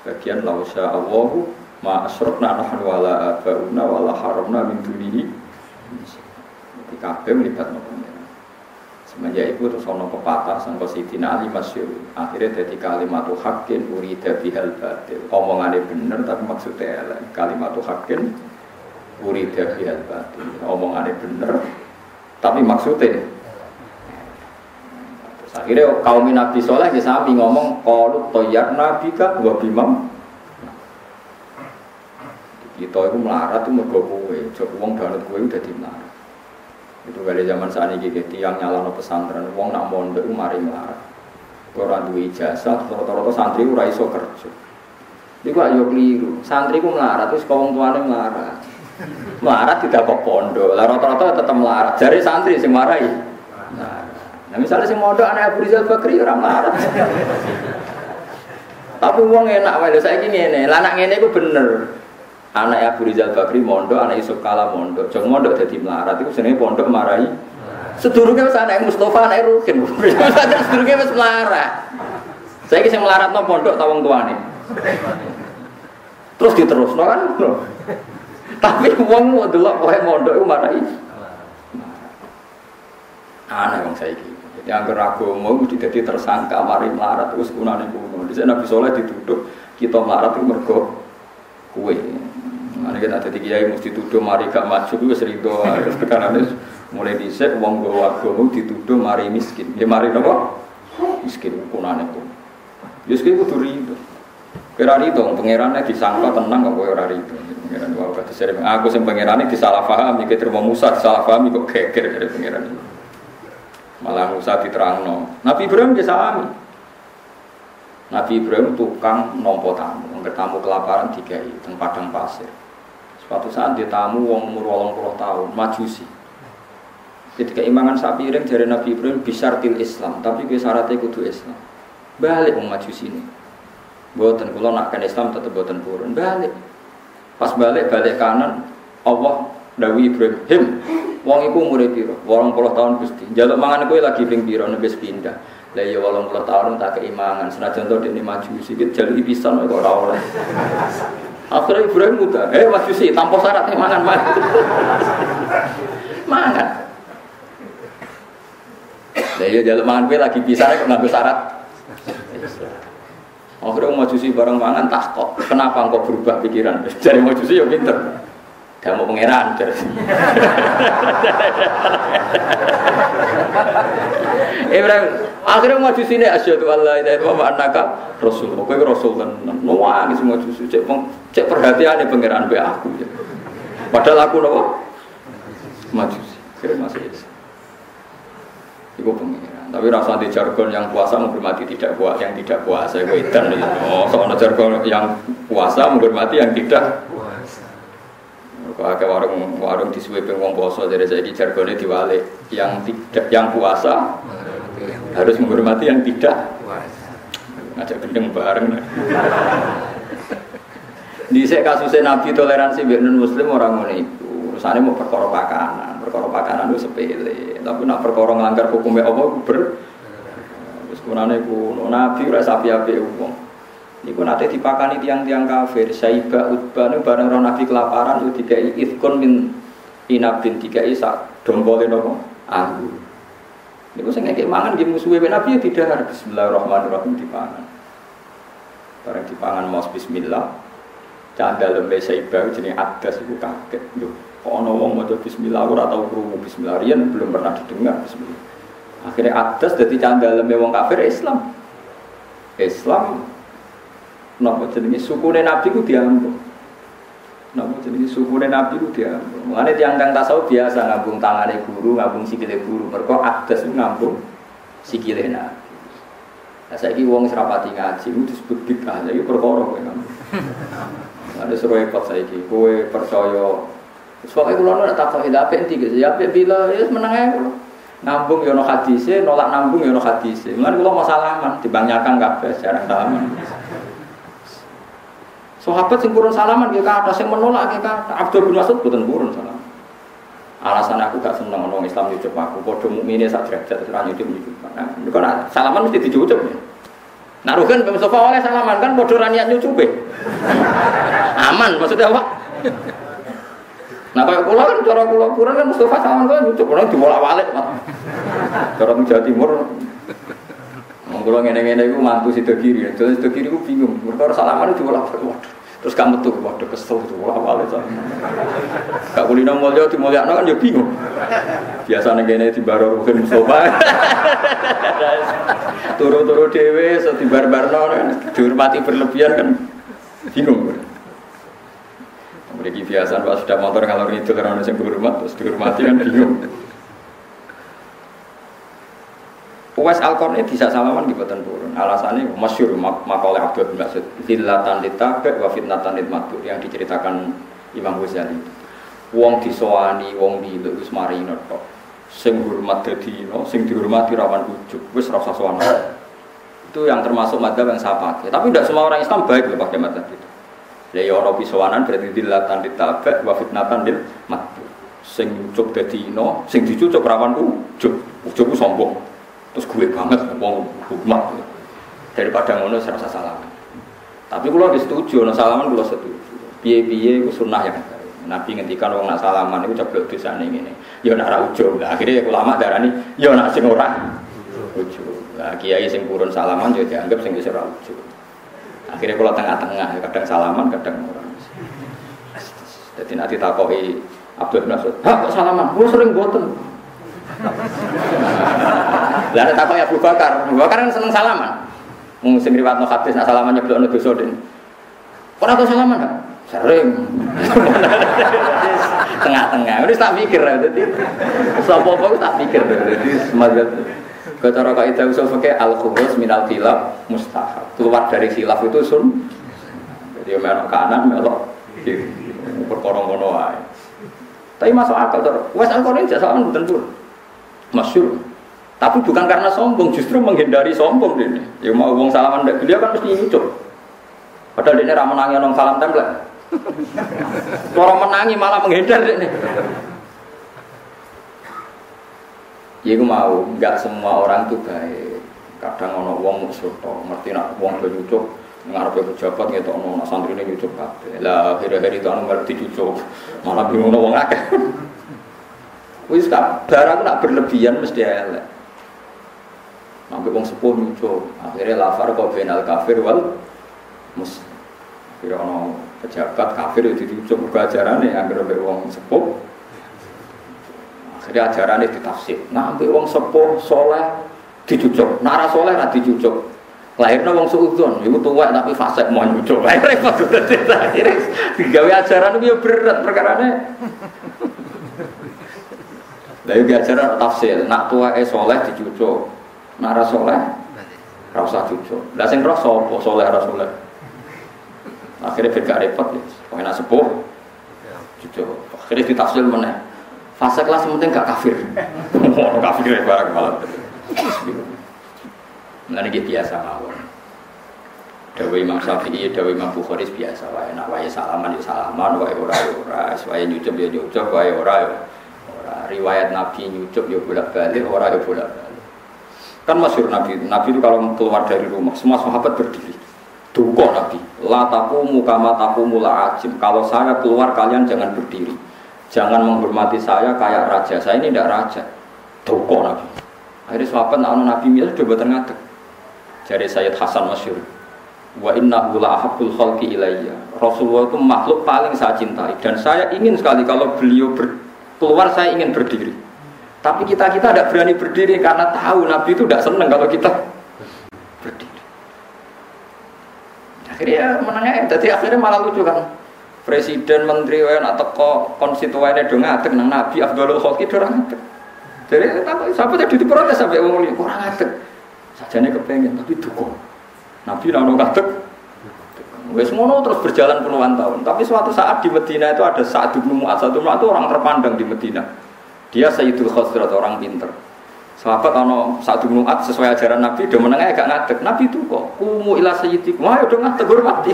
sebagian lau sya Allahu ma asrokna nahnu wala abauna wala haramna min dunihi. Jadi kabeh melibat nopo semenjak itu terus ono pepatah sangka Sidina Ali masyur akhirnya jadi kalimatu hakin urida bihal batil. Omongannya bener tapi maksudnya kalimatu hakin urida bihal batil. Omongannya bener tapi maksudnya akhirnya kaum Nabi Soleh ya sami ngomong kalau toyar Nabi kan gua bimam kita itu melarat itu mergo kue, jauh uang danut kue udah di melarat. Itu kali zaman saat ini gitu, tiang nyala no pesantren, uang nak mondok itu melarat. Orang duwe ijazah, rata-rata santri itu raiso kerja. Kok ayo keliru, santri itu melarat, terus kaum tuane melarat. Melarat tidak kok pondok. Lah rata-rata tetap melarat. Jadi santri sing marai. Nah, misalnya sing mondok anak Abu Rizal Bakri orang melarat. Tapi uang enak wae saya gini ini. Lah anak ngene iku bener. Anak Abu Rizal Bakri mondok, anak Yusuf Kala mondok. Jeng mondok jadi melarat itu senenge pondok marai. Sedurunge wis anak Mustafa anak Rukin. Sedurunge wis melarat. Saya kisah melarat no pondok tawang tuane. Terus diterus, no kan? Tapi wong mau delok wae mondok iku marai. Aneh wong saiki. Jadi angger agama mesti dadi tersangka mari melarat terus kunane kuno. Sana Nabi Saleh dituduh kita melarat itu mergo kue. Mana kita ada kiai mesti tuduh mari gak maju itu serido. Sekarang ini mulai dhisik wong gawa agama dituduh mari miskin. Ya mari napa? Miskin kunane kuno. Ya kudu rido. Kira itu pangerannya disangka tenang kok ora itu. Pangeran wa kata sering aku sing pangerane disalah paham iki terima Musa disalah paham kok geger dari pangeran. Malah Musa diterangno. Nabi Ibrahim dia sami. Nabi Ibrahim tukang nompo tamu, nggak tamu kelaparan tiga teng padang pasir. Suatu saat dia tamu wong umur 80 tahun, majusi. Jadi keimangan sapi piring dari Nabi Ibrahim bisa til Islam, tapi gue syaratnya kudu Islam. Balik mau maju sini. Buatan kalau nak Islam tetap buatan purun. Balik. Pas balik balik kanan, Allah Dawi Ibrahim, him, wong iku umure piro? 80 tahun Gusti. Jaluk mangan kowe lagi ping piro nebes pindah. Lah ya 80 tahun tak keimangan. Senajan to dene maju sikit jaluk pisan kok ora oleh. Akhirnya Ibrahim muda, eh maju sih tanpa syarat mangan mangan. mangan. Lah ya jaluk mangan kowe lagi bisa kok nganggo syarat. Akhirnya mau sih bareng mangan tak kok. Kenapa engkau berubah pikiran? Jadi mau sih ya pinter. Gak mau pangeran Ibrahim akhirnya mau sini asyhadu alla ilaha illallah wa annaka rasul. Kowe rasul kan. Nuwangi semua cucu cek cek perhatian pangeran be aku ya. Padahal aku nopo majusi. Kira masih Ibu pengiran. Tapi rasa di jargon yang puasa menghormati tidak puasa, yang tidak puasa itu edan ya. Oh, soalnya jargon yang puasa menghormati yang tidak puasa. Ada warung warung di wong poso jadi saya di jargonnya diwale yang tidak yang puasa harus menghormati yang tidak puasa. Ngajak gendeng bareng. Di kasusnya Nabi toleransi non Muslim orang ini urusannya mau perkara pakanan, perkara pakanan itu sepele. Tapi nak perkara ngelanggar hukumnya Allah ber Terus kunane ku nabi ora sapi-api wong. Niku nate dipakani tiang-tiang kafir, Saiba Utbah niku bareng ora nabi kelaparan itu dikai ifkun min inabin dikai sak dompole napa? Anggur. Niku sing ngekek mangan nggih musuhe nabi ya tidak bismillahirrahmanirrahim dipangan. Bareng dipangan mau bismillah. Canda lembe Saiba jenenge adas iku kaget. Ono wong maca bismillah ora tau krungu bismillah riyen belum pernah didengar bismillah. Akhirnya atas dari candaleme wong kafir Islam. Islam napa jenenge sukune Nabi ku diambung. Napa jenenge sukune Nabi ku diambung. Mulane tiyang kang tasawuf biasa ngambung tangane guru, ngambung sikile guru. Mergo atas ku ngambung sikile Nabi. Nah, saya ini uang serapati ngaji, itu disebut bid'ah, jadi perkara Ada suruh repot saya ini, kowe percaya Soalnya kalau nolak tak kau hidup apa tiga ya bila ya menang kalau nambung yono hadise nolak nambung yono hadise. Mungkin kalau mau salaman dibanyakan kafe jarang salaman. Sahabat sing purun salaman ke kata, sing menolak ke kata. Abdul bin Mas'ud bukan purun salaman. Alasan aku gak seneng orang Islam nyucup aku, bodoh mukmine sak derajat terus nyucup nyucup. Nah, kan salaman mesti dicucup ya. Nah, Rugen Mustafa oleh salaman kan bodoh raniat nyucup Aman maksudnya apa? Nah kayak pulau kan cara pulau pura kan Mustafa sama kan itu pulau di bola balik mah. Cara Jawa Timur. Kalau ngene-ngene itu mantu situ kiri, jadi situ kiri itu bingung. Mereka salaman itu bola balik. Terus kamu tuh, waduh kesel itu bola balik. Kak kulino mulia di mulia kan ya bingung. Biasanya gini di baru mungkin Mustafa. Turu-turu dewe, setibar barno, dihormati berlebihan kan bingung. Mereka biasa pas sudah motor kalau itu karena orang yang berhormat terus dihormati kan bingung. Uwais al ini bisa salaman di Batan Purun. Alasannya masyur mak makalah Abdul bin Mas'ud. Zillatan litabek wa fitnatan litmatur yang diceritakan Imam Ghazali. Wong disowani, wong di wis marino tok. Sing hormat dadi no, sing dihormati rawan ujug. Wis rasa sowan. Itu yang termasuk madzhab yang saya pakai. Tapi tidak semua orang Islam baik loh pakai madzhab itu. Ya ya ana pisowanan berarti dilatan ditabak wa fitnatan lil matbu. Sing ujuk dadi no, sing dicucuk rawan ujuk. Ujuk ku sombong. Terus gue banget wong hukmat. Daripada ngono serasa salah. Tapi kalau setuju, no salaman kalau setuju. Piye-piye itu sunnah yang Nabi ngendikan wong nak salaman itu ceblok dosane ngene. Ya nak ra ujug. Lah akhirnya ulama darani ya nak sing ora ujug. Lah kiai sing purun salaman yo dianggap sing wis ora. Akhirnya kalau tengah-tengah, kadang salaman, kadang orang. Jadi nanti takoi Abdul bin Mas'ud, "Hah, kok salaman? Gue sering boten." Lah ada takoi Abu Bakar. Abu Bakar kan seneng salaman. Mung sing riwayatno hadis nak salaman nyeblokno dosa den. Ora kok salaman gak? Sering. Tengah-tengah. Wis tak pikir dadi sapa-apa tak pikir dadi semangat. Kecara kaidah usul fikih al khurus minal khilaf mustahab. Keluar dari khilaf itu sun. Jadi melok kanan, melok kiri. Wae. Tapi masuk akal terus. Wes al Quran jasa mboten pun. Masyur. Tapi bukan karena sombong, justru menghindari sombong ini. Ya mau wong salaman ndak beliau kan mesti nyucuk. Padahal dia menangi nong salam tempel. Orang menangi malah menghindar ini. Ya gue mau, nggak semua orang tuh baik. Kadang ono wong musuh ngerti nak wong do nyucuk ngarepe pejabat ngetok ono santri ini nyucuk kabeh. Lah akhir-akhir itu anu malah dicucuk. Malah bingung wong akeh. Wis barang nak berlebihan mesti elek. Sampai wong sepuh nyucuk. Akhirnya lafar kau benal kafir wal mus. Kira ono pejabat kafir itu dicucuk mergo ajarane anggere wong sepuh. Akhirnya ajarannya ditafsir. Nah, sampai wong sepuh soleh dicucuk. Nara soleh lah dicucuk. Lahirnya wong suudon, itu tua tapi fasek mau nyucuk. Lahir repot. Akhirnya digawe ajaran itu ya berat perkaranya. Lalu diajaran tafsir, nak tua eh soleh dicucuk, nara soleh rasa cucuk. Lah sing roh sapa soleh ora soleh. Akhirnya beda repot ya. Nak sepuh cucuk. Akhirnya ditafsir mana? Fase kelas penting gak kafir. Kafir ya barang malah. Nah ini biasa mawon. Dawa Imam Syafi'i, Dawa Imam Bukhari biasa wae. Nak wae salaman ya salaman, wae ora ya ora, wae nyucup ya nyucup, wae ora ya riwayat Nabi nyucuk ya bolak balik, orang ya bolak balik. Kan masyur Nabi, Nabi itu kalau keluar dari rumah, semua sahabat berdiri. Duko Nabi, la takumu kama takumu la ajim. Kalau saya keluar kalian jangan berdiri. Jangan menghormati saya kayak raja. Saya ini tidak raja. Duko Nabi. Akhirnya sahabat anu Nabi Mila sudah buat ngadeg. Jadi Sayyid Hasan masyur. Wa inna la ahabbul khalqi ilayya. Rasulullah itu makhluk paling saya cintai dan saya ingin sekali kalau beliau ber, keluar saya ingin berdiri. Tapi kita kita tidak berani berdiri karena tahu Nabi itu tidak senang kalau kita berdiri. Akhirnya menangnya, jadi akhirnya malah lucu kan. Presiden, menteri, atau kok konstituennya dong ngatek nang Nabi Abdul Khalqi dorang ngatek. Jadi siapa tadi diprotes sampai wong ini kurang ngatek. Sajane kepengen tapi duko. Nabi nang ngatek. Wes ngono terus berjalan puluhan tahun. Tapi suatu saat di Medina itu ada Sa'ad bin Mu'ad. Sa'ad bin itu orang terpandang di Medina. Dia Sayyidul Khosrat, orang pinter. Sahabat ono Sa'ad bin Mu'ad sesuai ajaran Nabi dia menengah agak ngadeg. Nabi itu kok kumu ila sayyidikum. Wah, udah ngadeg hormati.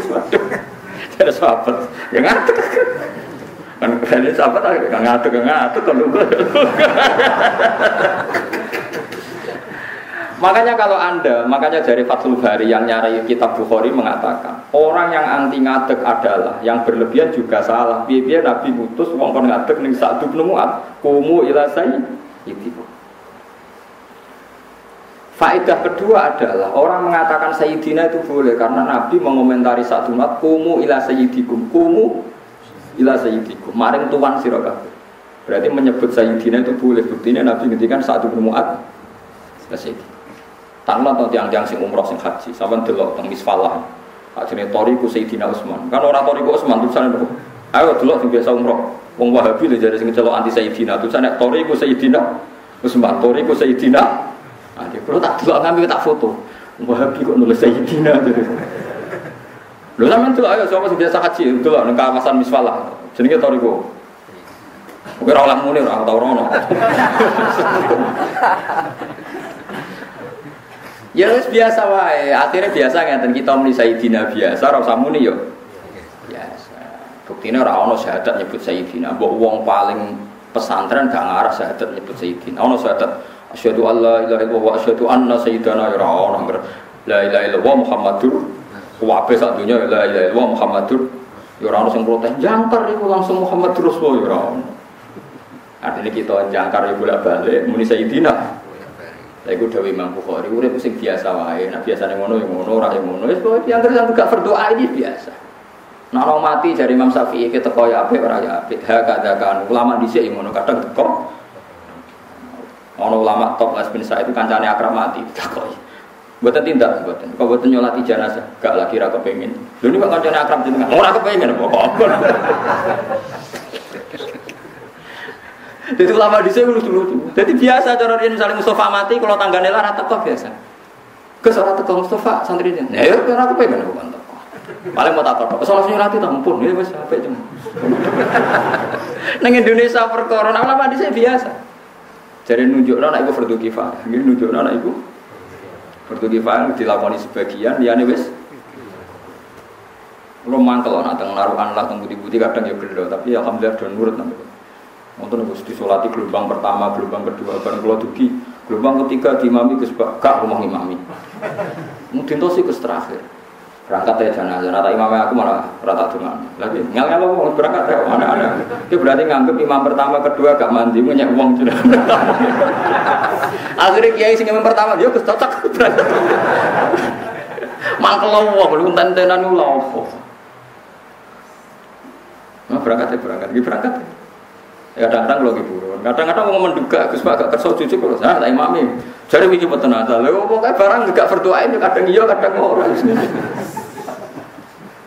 Ada sahabat yang ngadeg. Kan ini sahabat agak ngadeg, ngadeg kalau Makanya kalau Anda, makanya dari Fathul Bari yang nyari kitab Bukhari mengatakan, orang yang anti ngadeg adalah yang berlebihan juga salah. Biar Nabi mutus wong kon ngadeg satu penemuan, kumu ila itu. Faedah kedua adalah orang mengatakan Sayyidina itu boleh karena Nabi mengomentari satu mat kumu ila sayyidikum kumu ila sayyidikum maring tuan sira Berarti menyebut Sayyidina itu boleh buktinya Nabi ngendikan satu penemuan Sayyidina. Tanpa atau tiang-tiang sing umroh sing haji, sama delok teng misfalah. Ajene toriku Sayyidina Utsman. Kan orang toriku Utsman tulisane apa? Ayo delok sing biasa umroh. Wong Wahabi lho jadi sing celok anti Sayyidina. Tulisane toriku Sayyidina Utsman, toriku Sayyidina. Ah, dia perlu tak delok ngambil tak foto. Wahabi kok nulis Sayyidina. Lho sampean delok ayo sapa sing biasa haji delok nang kawasan misfalah. Jenenge toriku. Oke, ora oleh muni ora tau rono. Ya wis biasa wae. Akhirnya biasa ngeten kita muni Sayyidina biasa ora usah muni yo. Biasa. Buktine ora ono syahadat nyebut Sayyidina. Mbok wong paling pesantren gak ngarah syahadat nyebut Sayyidina. Ono syahadat asyhadu alla ilaha illallah wa asyhadu anna sayyidana ya ono la ilaha illallah Muhammadur wae sak dunya la ilaha illallah Muhammadur ya ora ono sing protes jangkar iku langsung Muhammadur Rasulullah ya ora ono. Artinya kita jangkar ya bolak-balik muni Sayyidina Lah iku dawuh Imam Bukhari, urip biasa wae. Nah biasane ngono ya ngono, ora ya ngono. Pokoke yang terus gak berdoa ini biasa. Nah mati dari Imam Syafi'i kita teko ya apik ora ya apik. Ha kadakan ulama dhisik ngono kadang teko. Ono ulama top Mas bin Sa'id itu kancane akrab mati takoi. Buatan tindak, buatan. Kau buatan nyolati jenazah, gak lagi raka pengen. Lu ini kok kancane akrab jenengan, ora kepengen apa kok. Jadi ulama di sini lucu-lucu. Jadi biasa cara dia misalnya Mustafa mati, kalau tanggane lara teko biasa. Ke seorang teko Mustafa santri dia. Ya, ya aku pengen aku mantap. Paling mau tak kok. Soal nyurati tampun, ya wis sampai jam. Neng Indonesia perkara ulama di sini biasa. Jadi nunjuk anak ibu fardu kifayah. Ini nunjuk anak ibu fardu kifayah dilakoni sebagian, dia nih wes. Kalau mangkel nak teng naruhan lah teng budi-budi kadang ya gelo, tapi alhamdulillah don nurut nanti. Untuk nunggu disolati gelombang pertama, gelombang kedua, bareng kalau dugi, gelombang ketiga di mami ke gak rumah imami. Mungkin tuh sih ke terakhir. Berangkat ya jangan aja, imam aku malah rata dengan. Lagi ngel ngel mau berangkat ya mana ada. Itu berarti nganggep imam pertama, kedua gak mandi, punya uang sudah. Akhirnya kiai sing imam pertama dia cocok berangkat. Mangkel lo, belum tentenan lo apa. Nah, berangkat ya berangkat, ya berangkat. Ya kadang-kadang lagi buron, kadang-kadang mau menduga, Gus Pak gak kerso cucu kalau saya tak imami. Jadi mikir betul lalu pokoknya barang gak berdoa ini kadang iya kadang orang.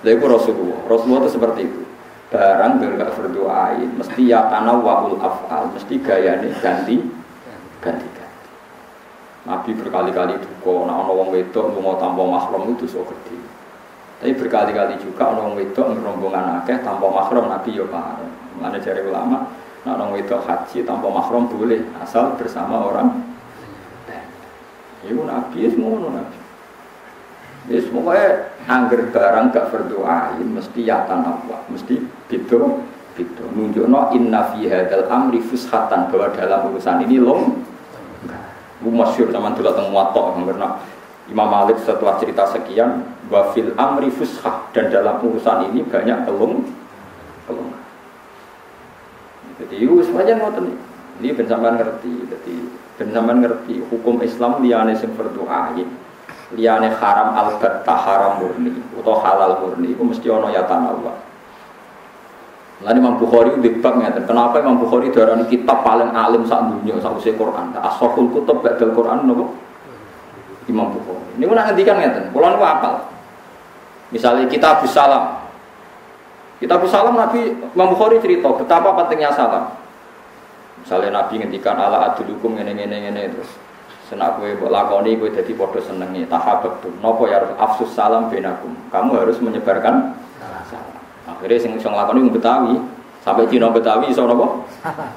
Lalu itu Rasulullah, Rasulullah itu seperti itu. Barang gak berdoain, mesti ya tanah wahul afal, mesti gaya nih ganti, ganti ganti. Nabi berkali-kali duka, nah ono wong wedok mau tanpa mahram itu so gede. Tapi berkali-kali juga ono wong wedok ngerombongan akeh tanpa mahram Nabi yo parah. Mana cari ulama, Nah, orang itu haji tanpa mahram boleh asal bersama orang. Ibu nabi, semua nabi. Ya semuanya angger barang gak berdoain mesti ya tanawwa, mesti gitu gitu. Nunjukno inna fi hadzal amri fushatan bahwa dalam urusan ini long Bu masyur sama dulu tentang watok karena Imam Malik setelah cerita sekian wafil amri fushah dan dalam urusan ini banyak kelung kelung jadi itu semuanya ngoten ini ben ngerti. Jadi ben ngerti hukum Islam liane sing berdoa liane haram albatta haram murni atau halal murni itu mesti ono yatan Allah. Lalu Imam Bukhari itu dibak ngeten. Kenapa Imam Bukhari darah kitab paling alim saat dunia saat usia Quran. Asoful kutub badal Quran nopo. Imam Bukhari. Ini mana ngendikan ngeten. Kulo niku apal. Misalnya kita Salam, kita salam Nabi Imam Bukhari cerita betapa pentingnya salam. Misalnya Nabi ngendikan ala adulukum ngene ngene ngene terus senak kowe mbok lakoni kowe dadi padha senenge tahabbatu. Napa ya harus afsus salam benakum. Kamu harus menyebarkan salam. Akhirnya sing iso nglakoni wong Betawi sampai Cina Betawi iso napa?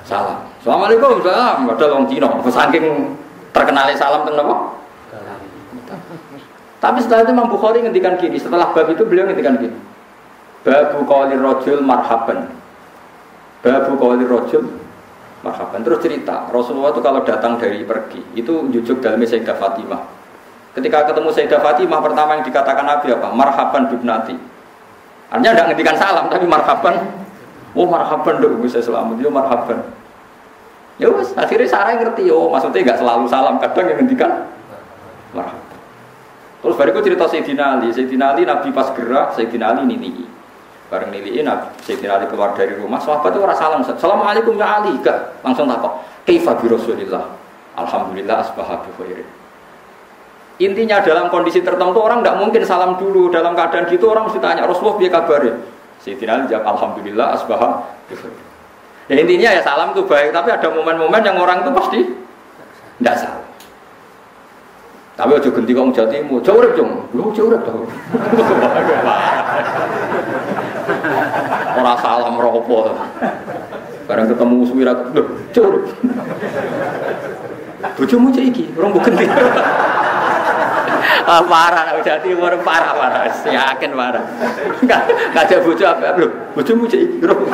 Salam. Assalamualaikum salam padahal wong Cina. Saking terkenalnya salam teng napa? Tapi setelah itu Imam Bukhari ngendikan gini, setelah bab itu beliau ngendikan gini. Babu kawalir rojul marhaban. Babu kawalir rojul marhaban. Terus cerita, Rasulullah itu kalau datang dari pergi, itu jujuk dalam Sayyidah Fatimah. Ketika ketemu Sayyidah Fatimah, pertama yang dikatakan Nabi apa? Marhaban bibnati. Artinya tidak ngendikan salam, tapi marhaban. Oh marhaban dong, bisa selamat. Yo marhaban. Ya wes, akhirnya Sarah ngerti, oh maksudnya nggak selalu salam, kadang yang ngendikan marhaban. Terus bariku cerita Sayyidina Ali, Sayyidina Ali Nabi pas gerah, Sayyidina Ali nini. Bareng niliin Sayyidina Ali keluar dari rumah, sahabat itu orang salam, Assalamualaikum ya Ali, gak langsung takut. Kaifa bi Rasulillah? Alhamdulillah asbaha bi khairin. Intinya dalam kondisi tertentu orang tidak mungkin salam dulu dalam keadaan gitu orang mesti tanya Rasulullah biar kabarnya. Sayyidina Ali jawab Alhamdulillah asbaha bi khairin. Ya intinya ya salam itu baik, tapi ada momen-momen yang orang itu pasti tidak salam. Tapi aja ganti kok jatimu, jauh urip dong. Lu jauh dong. Ora salam ropo. Bareng ketemu suwira, lho, cur. Bojomu cek iki, urung mbok ganti. ah, parah nek jati umur parah parah, yakin parah. Enggak ada bojo apa lho, bojomu cek iki, urung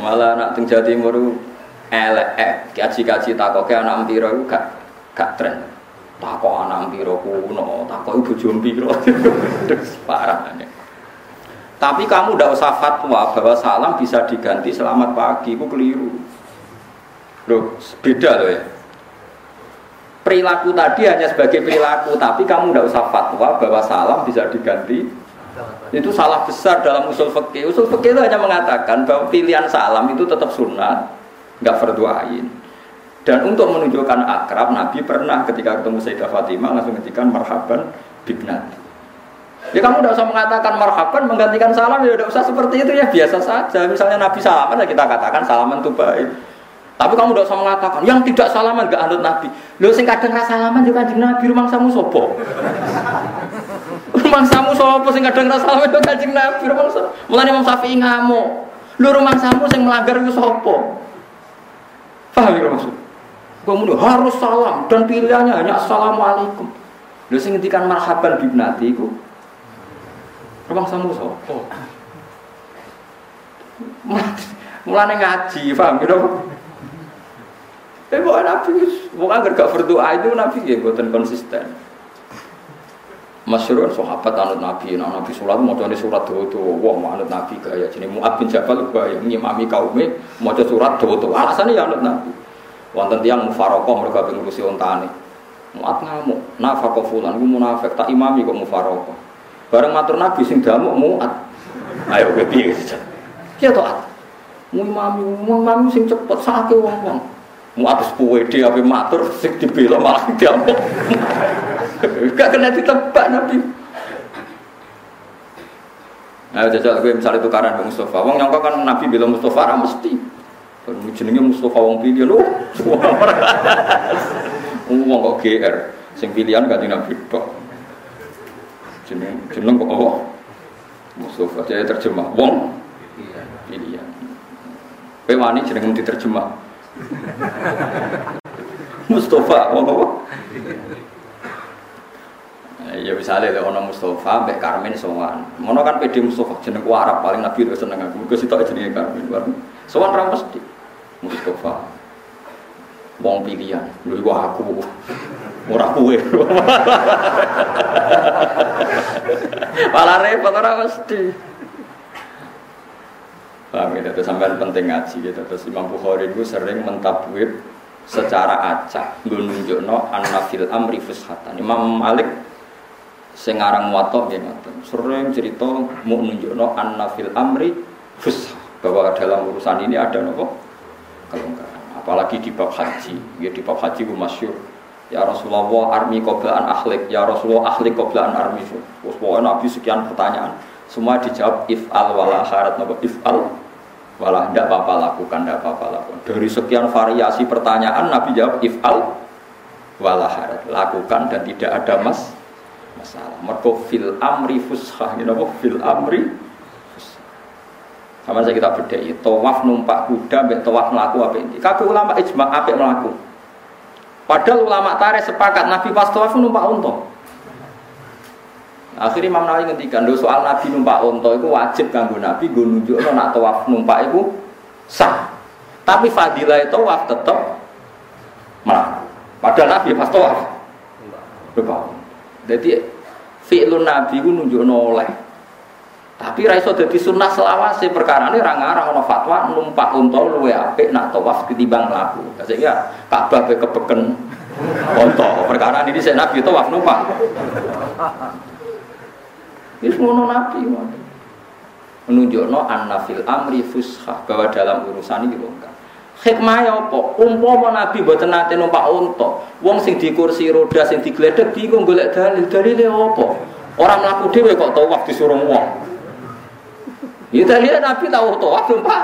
Malah anak teng Jawa Timur elek eh kaji-kaji takoke anak piro iku gak gak tren takok anak piro kuno, takok ibu jombi piro. Parah. Tapi kamu tidak usah fatwa bahwa salam bisa diganti selamat pagi, itu keliru. Loh, beda loh ya. Perilaku tadi hanya sebagai perilaku, tapi kamu tidak usah fatwa bahwa salam bisa diganti. Itu salah besar dalam usul fikih. Usul fikih itu hanya mengatakan bahwa pilihan salam itu tetap sunnah, nggak berdoain. Dan untuk menunjukkan akrab, Nabi pernah ketika ketemu Sayyidah Fatimah langsung ngetikkan marhaban bibnat. Ya kamu tidak usah mengatakan marhaban menggantikan salam ya tidak usah seperti itu ya biasa saja. Misalnya Nabi salaman ya kita katakan salaman itu baik. Tapi kamu tidak usah mengatakan yang tidak salaman gak anut Nabi. Lo sing kadang rasa salaman juga di Nabi rumah samu sopo. rumah samu sopo sing kadang rasa salaman juga kanjeng Nabi rumah samu. Mulai Imam Syafi'i ngamuk. Lu rumah samu yang melanggar itu sopo. Paham ya maksud? Kemudian harus salam dan pilihannya hanya assalamualaikum. Lu sing ngendikan marhaban bibnati iku rumah samu sopo. Mulane ngaji, paham gitu? Eh, bukan Nabi, bukan gak berdoa itu Nabi ya, buatan konsisten. Masyur sahabat anut Nabi, nah Nabi sholat mau jadi surat doa doa, wah mau anut Nabi gaya, jadi Mu'ad bin Jabal gaya ngimami kaumnya mau jadi surat doa doa, alasannya ya anut Nabi. Wonten tiang mufarokoh mereka pengurusi ontane. Mu'ad ngamuk, nafako fulan, gue munafik, tak imami kok mufarokoh. Bareng matur Nabi sing damuk Mu'ad. Ayo gue piye Kia toat. Mu imami, mu imami sing cepet sakit wong-wong. Mu atus puwede ape matur sing dibela malah diamuk. Gak kena ditebak Nabi. Nah, jajal gue misalnya tukaran dengan Mustafa. Wong nyangka kan Nabi bilang Mustafa mesti. Jenenge Mustafa wong pilihan loh. Wong kok GR. Sing pilihan gak Nabi tok. Jeneng jeneng kok apa? Mustafa jadi terjemah wong pilihan. Kowe wani jeneng diterjemah. Mustafa wong apa? Ya misalnya lek ono Mustafa mbek Karmen sowan. Mono kan PD Mustafa jeneng Arab paling Nabi wis seneng aku. Mergo sitok jenenge Karmen. Sowan ra mesti Mustafa. Wong pilihan. Lho iku aku. Ora kuwe. Malah repot ora mesti. Paham ya, itu sampai penting ngaji gitu. Terus Imam Bukhari itu sering mentabwib secara acak. Gue nunjukno anafil amri fushatan. Imam Malik sing aran muwatta nggih ngoten. Sering cerita mau nunjukno anna fil amri fus bahwa dalam urusan ini ada nopo kelonggaran. Apalagi di bab haji, ya di bab haji ku masyhur. Ya Rasulullah armi qoblaan akhlik, ya Rasulullah akhlik qoblaan armi. Terus Nabi sekian pertanyaan, semua dijawab if'al wala harat nopo if'al wala ndak apa-apa lakukan, ndak apa-apa lakukan. Dari sekian variasi pertanyaan Nabi jawab if'al wala harat, lakukan dan tidak ada mas masalah. Mergo fil amri fushah, you know, fil amri sama saya kita bedai, tawaf numpak kuda, mbek tawaf melaku apa ini? Kabeh ulama ijma apa melaku. Padahal ulama tarik sepakat Nabi pas tawaf numpak unta. Akhirnya Imam Nawawi ngendikan, do soal Nabi numpak unta itu wajib kanggo Nabi gue nunjuk nak tawaf numpak itu sah. Tapi fadilah tawaf tetap melaku. Padahal Nabi pas tawaf numpak. Jadi fi'lun nabi ku nunjuk oleh. Tapi ra iso dadi sunnah selawase perkara ini ra ngarang ana fatwa numpak unta luwe apik nak tawaf ketimbang laku. Kasih ya Ka'bah be kebeken unta. Perkara ini saya nabi tawaf numpak. Wis ngono nabi menunjukno anna fil amri fusha bahwa dalam urusan ini longgar. Hikmah ya apa? Umpama Nabi mboten nate numpak unta, wong sing di kursi roda sing digledek bingung golek dalil. Dalile apa? Orang mlaku dhewe kok tawaf disuruh wong. Ya dalile Nabi tahu tawaf numpak.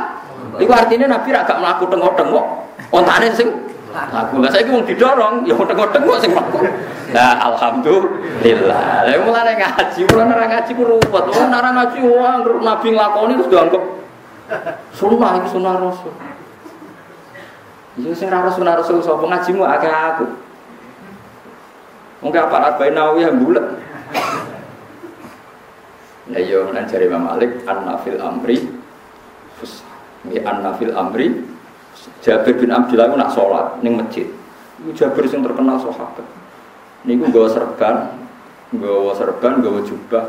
Iku artinya Nabi ra gak tengok-tengok. Ontane sing aku lah saiki wong didorong ya tengok-tengok sing mlaku. Nah, alhamdulillah. Lah mulane ngaji, mulane ora ngaji ku ruwet. Wong ora ngaji wong Nabi nglakoni terus dianggap sunnah iki sunnah Rasul. Iya sing ra rasul rasul sapa ngajimu akeh aku. Mungkin apa arba'in nawawi yang bulat. Ya yo nan cari Imam Malik an-nafil amri fus. Ini an-nafil amri Jabir bin Abdullah nak sholat ning masjid. Iku Jabir sing terkenal sahabat. Niku gawa serban, gawa serban, gawa jubah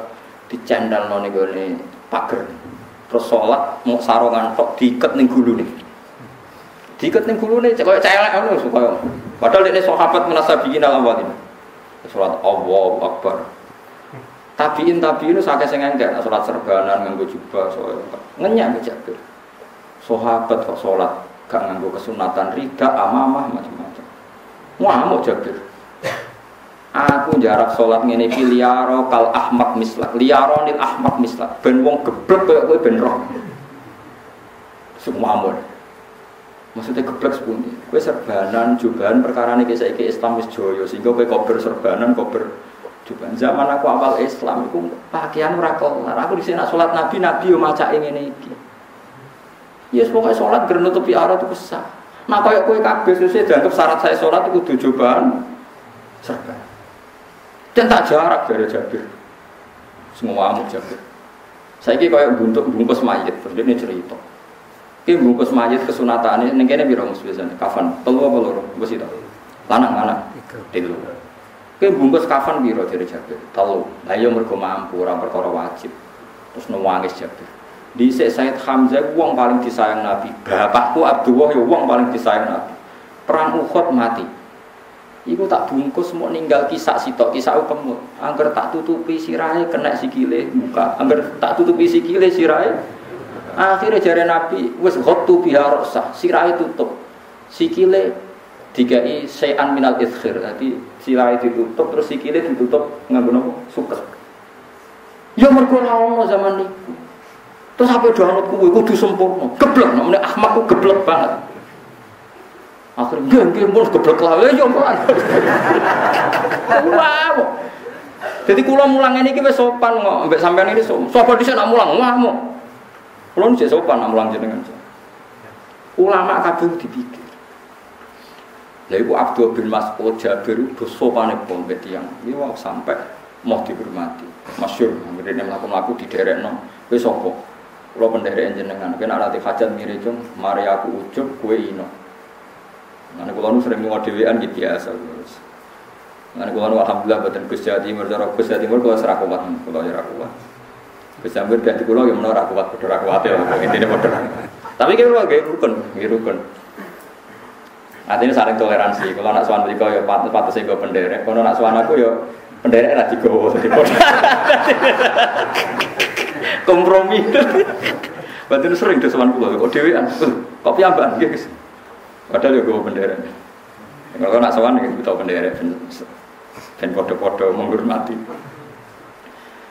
dicendal nang gone pager. Terus sholat mau sarongan tok diiket ning gulune. Diikat ning gulune koyo celek ngono supaya. Padahal ini sahabat munasabiqin al awalin. Salat Allahu Akbar. Tabiin tabiin sakit sing enggak salat serbanan nganggo jubah soalnya ngenyak Jabir. Sahabat kok salat gak nganggo kesunatan rida amamah macam-macam. Ngamuk Jabir. Aku jarak sholat ngene iki liyaro kal ahmad mislak, liyaro nil ahmad mislak. Ben wong geblek koyo kowe ben roh. Semua Maksudnya geblek sepundi. Kue serbanan, jubahan perkara ini kisah Islam wis joyo sehingga kue kober serbanan, kober. Zaman aku awal Islam, aku pakaian ora kelar. Aku di sini sholat Nabi, Nabi yo maca ini iki. Ya yes, pokoknya sholat ger nutupi aurat itu sah. Nah kayak kue kabeh sesuai dianggap syarat saya sholat itu tujuan serba. Dan tak jarak dari Jabir. Semua amuk Jabir. Saya kira kayak buntuk bungkus mayat, terus ini cerita. Ini bungkus mayat kesunatan ini, ini biro biasanya, kafan, telu apa loro, bos itu, lanang lanang, tilu. Ini bungkus kafan biro dari Jabir, telu. Nah iya mergo mampu, orang perkara wajib, terus nangis Jabir. Di Said Hamzah, uang paling disayang Nabi. Bapakku Abdullah, ya uang paling disayang Nabi. Perang Uhud mati. Iku tak bungkus mau ninggal kisah sitok kisah kemut. Angger tak tutupi sirai kena sikile muka. Angger tak tutupi sikile sirai. Akhirnya jari Nabi wes hotu biha rosah sirai tutup. Sikile digai sayan minal idkhir. Jadi sirai ditutup terus sikile ditutup nganggo nopo suket. Ya mergo ono zaman niku. Terus apa doa kuwi kudu sempurna. Geblek namanya ahmakku geblek banget. Akhirnya nggih nggih mun geblek lawe ya mulan. Wow. Jadi kula mulang ini wis sopan kok, mbek sampean ini sopan. Sapa dhisik nak mulang ngamuk. Kula dhisik sopan nak mulang jenengan. Ulama kabeh dipikir. Lha iku Abdul bin Mas'ud Jabir itu sopane pompe tiyang. Iki wow sampai mau dihormati. Masyur, ngene mlaku-mlaku diderekno. Wis sapa? Kula penderek jenengan. Kena ati hajat mirip mari aku ujug kowe ino. Karena kalau nu sering ngomong dewean gitu biasa. Karena kalau nu alhamdulillah badan Gus Jawa Timur, cara Gus Jawa Timur kalau serah kuat, kalau ya kuat. Gus ganti kulo yang menolak kuat, ya, intinya bener. Tapi kalau gak rukun, gak rukun. Artinya saling toleransi. Kalau anak suan mereka ya patut patut sih gue penderek. Kalau anak suan aku ya penderek lagi gue. Kompromi. Berarti sering tuh suan kulo. Kok dewean? Kok piambak? Guys. Padahal ya gue bendera. Kalau nak sowan ya kita bendera dan podo-podo menghormati.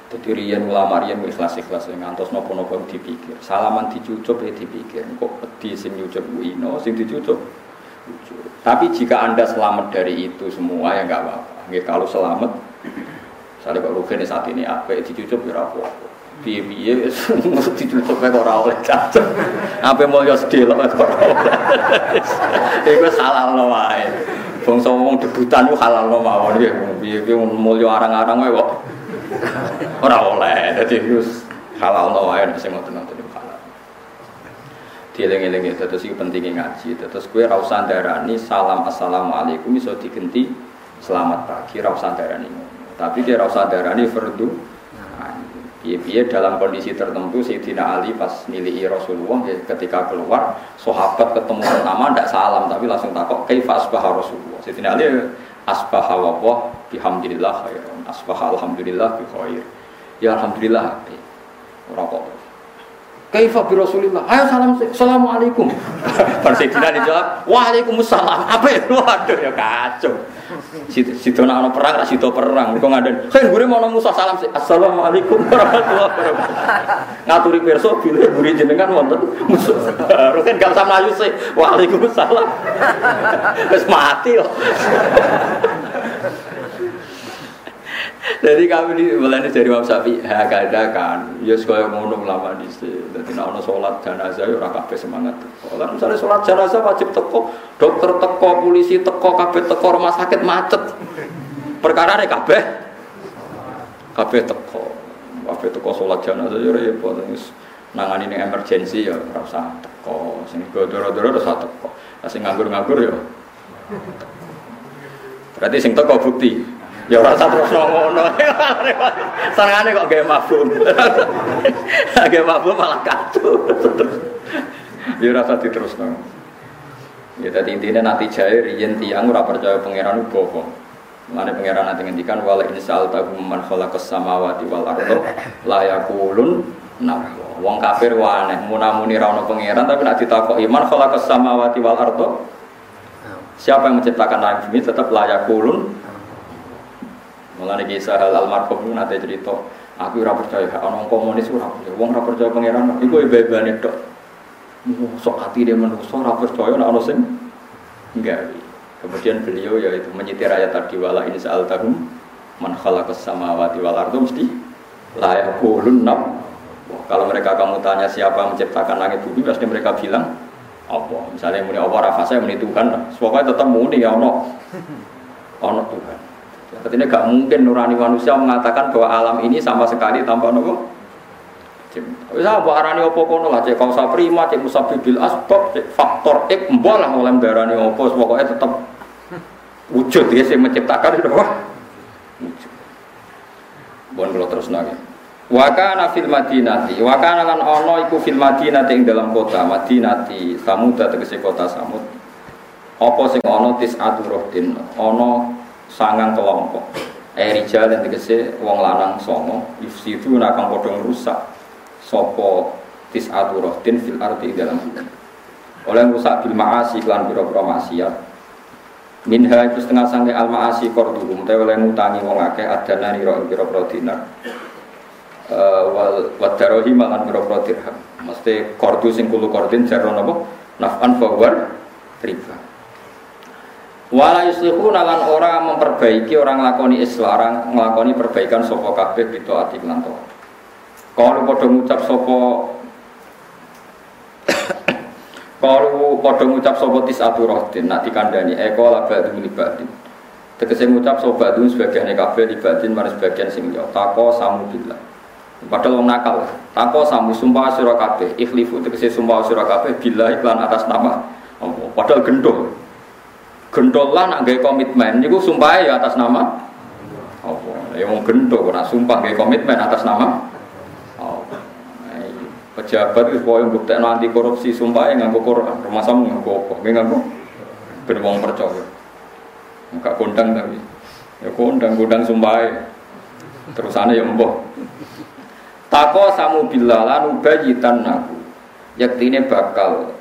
Jadi rian ulama rian ikhlas ikhlas yang ngantos nopo nopo dipikir. Salaman dicucup ya dipikir. Kok pedi sing nyucup ino sing dicucup. Tapi jika anda selamat dari itu semua ya nggak apa-apa. Kalau selamat, misalnya kalau Rugen saat ini apa dicucup ya apa-apa piye-piye mesti ditutup kok ora oleh cacat. Apa mulya sedelok kok ora oleh. Iku halal lo wae. Bangsa wong debutan ku halal lo mawon nggih. Piye-piye mulya arang-arang wae kok ora oleh. Dadi halal lo wae sing ngoten-ngoten iku halal. Dieling-eling terus iki pentingnya ngaji. Terus kowe ra usah ndarani salam assalamualaikum iso digenti selamat pagi ra usah ndarani. Tapi dia ra usah ndarani fardu Iya, dalam kondisi tertentu Sayyidina Ali pas milihi Rasulullah ya, ketika keluar sahabat ketemu pertama tidak salam tapi langsung takut kaifa asbaha Rasulullah Sayyidina Ali asbaha wa bihamdillah khair asbaha alhamdulillah bi khair ya alhamdulillah ora kok Kaifa bi Rasulillah? Ayo salam Assalamualaikum. Sayyidina dijawab, Waalaikumsalam. Apa ya? Waduh ya kacau. Situ nak ono perang, situ perang. Kok ngaden, "Hei, gure mau Musa salam sih. Assalamualaikum warahmatullahi wabarakatuh." Ngaturi pirsa bilih gure jenengan wonten musuh. Baru kan gak usah mlayu sih. Waalaikumsalam. Wis mati kok. Jadi kami di mulai dari Imam Syafi'i hakada kan, ya sekaya ngono lama di sini. Nak ono sholat jenazah ya ora semangat. Kalau misalnya sholat jenazah wajib teko, dokter teko, polisi teko, kabeh teko rumah sakit macet. Perkara ne kabeh kabeh teko. Kabeh teko sholat jenazah ya repot. Nangani ini emergensi ya rasa teko, sing godoro-doro rasa teko. Sing nganggur-nganggur ya. Berarti sing teko bukti. Ya rasa terus ngono. Senengane kok gawe mabum. Gawe mabum malah kacau. Ya rasa diterusno. Ya tadi intinya nanti jaya riyen tiang ora percaya pangeran bohong. Mana pangeran nanti ngendikan wala insal tahu man khalaqas samawati wal ardo la yaqulun nah wong kafir waneh munamuni ra ono pangeran tapi nak ditakoki man khalaqas samawati wal ardo Siapa yang menciptakan langit bumi tetap layak kulun Mulane kisah hal almarhum nate cerita, aku ora percaya ana komunis ora percaya. Wong ora percaya pangeran, iku iba-ibane tok. Sok hati dia menungso ora percaya nek ana sing enggak. Kemudian beliau yaitu menyitir ayat tadi wala ini saal tahum man khalaqas samawati wal ardu mesti la yaqulun nab kalau mereka kamu tanya siapa menciptakan langit bumi, pasti mereka bilang apa? Misalnya muni apa rafa saya muni Tuhan, pokoknya tetap muni ya ono, ono Tuhan. Artinya gak mungkin nurani manusia mengatakan bahwa alam ini sama sekali tanpa nopo. Bisa apa arani opo kono lah, cek kausa prima, cek musabibil asbab, cek faktor X, lah oleh darani opo, pokoknya tetap wujud ya, saya menciptakan itu apa? Wujud. Bon kalau terus nanya. Wakana fil Madinati, wakana lan ono iku fil Madinati ing dalam kota Madinati, Samud tegese kota Samud. Apa sing ono tis aturuddin, ono sangang kelompok. Eh rijal dan tegese wong lanang songo, yufsidu nakang podong rusak. Sopo tis aturuddin fil arti dalam. Oleh rusak bil maasi klan biro-biro maksiat. Minha itu setengah sangke al maasi korduhum, tapi oleh ngutangi wong akeh adana niro biro-biro dinar uh, wal wadarohi malan biro dirham mesti kordu kulu kordin jarro nopo nafan fawar riba wala yuslihu nalan orang memperbaiki orang lakoni islah orang perbaikan sopo kabeh gitu ati lanto kalau podo ngucap sopo kalau podo ngucap sopo tis aturohdin nak dikandani eko labadu milibatin tegese ngucap sobat dun sebagian kabeh libatin mana sebagian sing yo tako samu billah Padahal wong nakal. Tako samu sumpah sira ikhlifu tegese sumpah sira bila iklan atas nama Allah. Padahal gendol. Gendol lah nak gawe komitmen niku sumpah ya atas nama Allah. Ya wong gendol ora sumpah gawe komitmen atas nama Allah. Pejabat itu yang bukti anti korupsi sumpah yang nganggo Quran, rumah samu nganggo apa? Nggih nganggo ben wong percaya. Enggak kondang tapi. Ya kondang kondang sumpah. Terusane ya mbah. Tako samu billah lanu bayitan naku. Yaktine bakal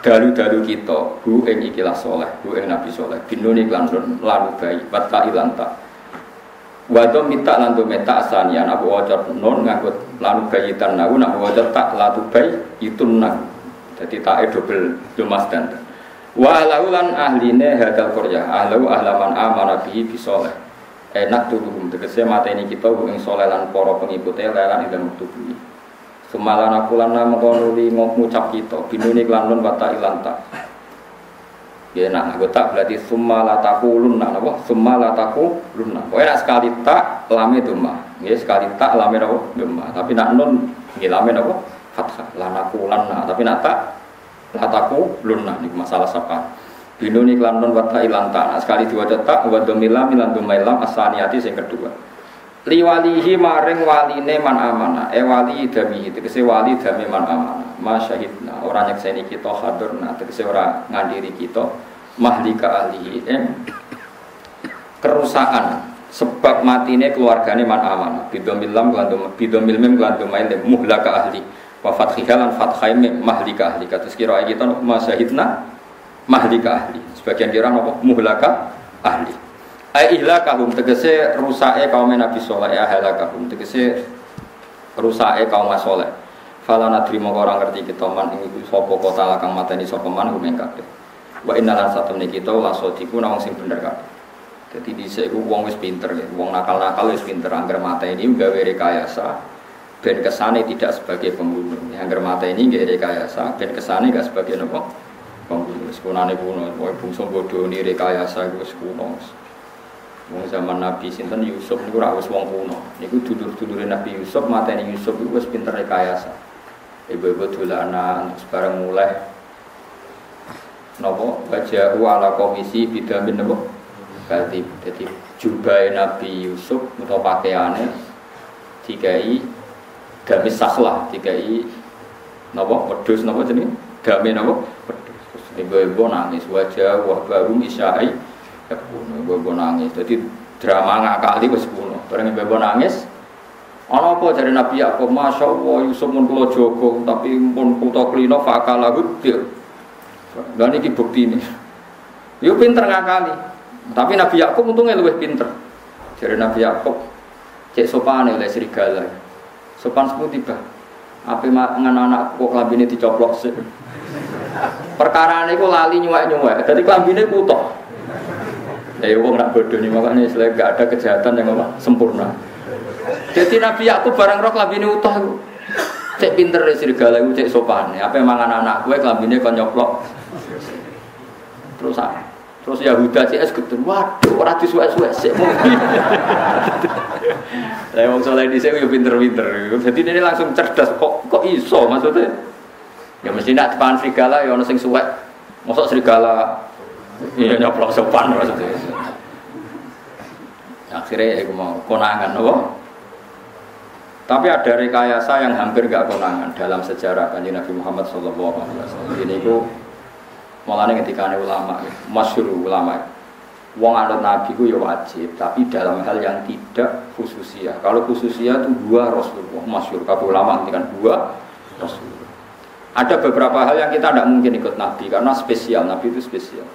dalu-dalu kita hu ing ikilah soleh, hu ing nabi soleh. Binuni klandon lanu bayi, wata ilanta. Wado minta lantu meta asanian Abu wajar non ngangkut lanu bayitan naku, nabu wajar tak latu bayi itu naku. Jadi tak double jumas dan Wa laulan ahline hadal korya ahlau ahlaman amana bihi bisoleh enak tuduhum tegese ini kita ing solelan para pengikutnya lelan dalam tubuh Semalan aku lana mengkonuli ngucap kita binuni klan nun wata ilanta Ya nak aku tak berarti summa lataku lunna napa summa lataku lunna. Pokoknya nak sekali tak lame mah Ya sekali tak lame napa duma. Tapi nak nun nggih lame napa fathah lanaku lanna. Tapi nak tak lataku lunna niku masalah sapa. Binuni klan non wata ilanta. Nah, sekali dua cetak wa domilam milan domailam asaniati yang kedua. Liwalihi maring waline man amana. E wali dami tegese wali dami man amana. Masyahidna orang yang seni kita hadurna tegese orang ngadiri kita mahlika ahlihi eh, kerusakan sebab matine keluargane man amana bidomilam kelandum bidomil mim kelandum muhlaka ahli wa fathihalan fathaim mahlika ahli kados kira kita masyahidna mahlika ahli. Sebagian kira apa? Muhlaka ahli. Ai kahum tegese rusake kaum Nabi saleh kahum tegese rusake kaum saleh. Fala nadri mongko ora ngerti kita man ing iku sapa kota lakang mateni sapa man kumeng kabeh. Wa innalan satu meniki kita la sadiku nang sing bener kabeh. Jadi di sini wong wis pinter ya, wong nakal-nakal wis pinter angger mata ini gawe rekayasa ben kesane tidak sebagai pembunuh. Angger mata ini gawe rekayasa ben kesane gak sebagai nopo Wis kunane kuno, pokoke bungsu bodoni rekayasa iku wis kuno. Wong zaman Nabi sinten Yusuf niku wis wong kuno. Niku dulur-dulure Nabi Yusuf mateni Yusuf iku wis pinter rekayasa. Ibu-ibu dolanan terus bareng mulai. Nopo? Baca ala komisi bidamin nopo? Berarti jadi jubah Nabi Yusuf atau pakaiannya dikai gamis sakhlah dikai nopo? Pedus nopo jenis gamis nopo? Ibu-ibu nangis. Wajah wah isyai ya ibu-ibu nangis. Jadi drama ngakali wis kuno. Bareng ibu-ibu nangis Ana apa dari Nabi Yakub? Masya Allah Yusuf mun kula jogo tapi pun kuta klino fakala gudil. Dan ini bukti ini. Yo pinter ngakali. Tapi Nabi Yakub untungnya lebih pinter. Dari Nabi Yakub cek sopan oleh serigala. Sopan sepuluh tiba. Apa ngan anak kok ini dicoplok sih. Perkara ini kok lali nyuwek-nyuwek. Jadi kelambine putoh. Ya wong nak bodoh nih makanya istilah gak ada kejahatan yang apa sempurna. Jadi Nabi Yakub barang roh ini utuh Cek pinter ya serigala itu cek sopan. Apa emang anak-anak gue kelambinnya kon nyoplok. Terus terus Yahuda cek es getun. Waduh, ora disuwek-suwek sik mungkin. Lah wong saleh dhisik yo pinter-pinter. Jadi ini langsung cerdas kok kok iso maksudnya. Ya mesti nak depan serigala ya ono sing suwek. Mosok serigala iya nyoplok sopan maksudnya. Akhirnya ya mau konangan apa? Tapi ada rekayasa yang hampir gak konangan dalam sejarah kanji Nabi Muhammad Sallallahu Alaihi Wasallam. Ini itu mulanya ketika ulama, masyur ulama. Wong anut Nabi itu ya wajib, tapi dalam hal yang tidak khususia. Kalau khususia itu dua Rasulullah, masyur. Kalau ulama kan dua Rasulullah. Ada beberapa hal yang kita tidak mungkin ikut Nabi karena spesial. Nabi itu spesial.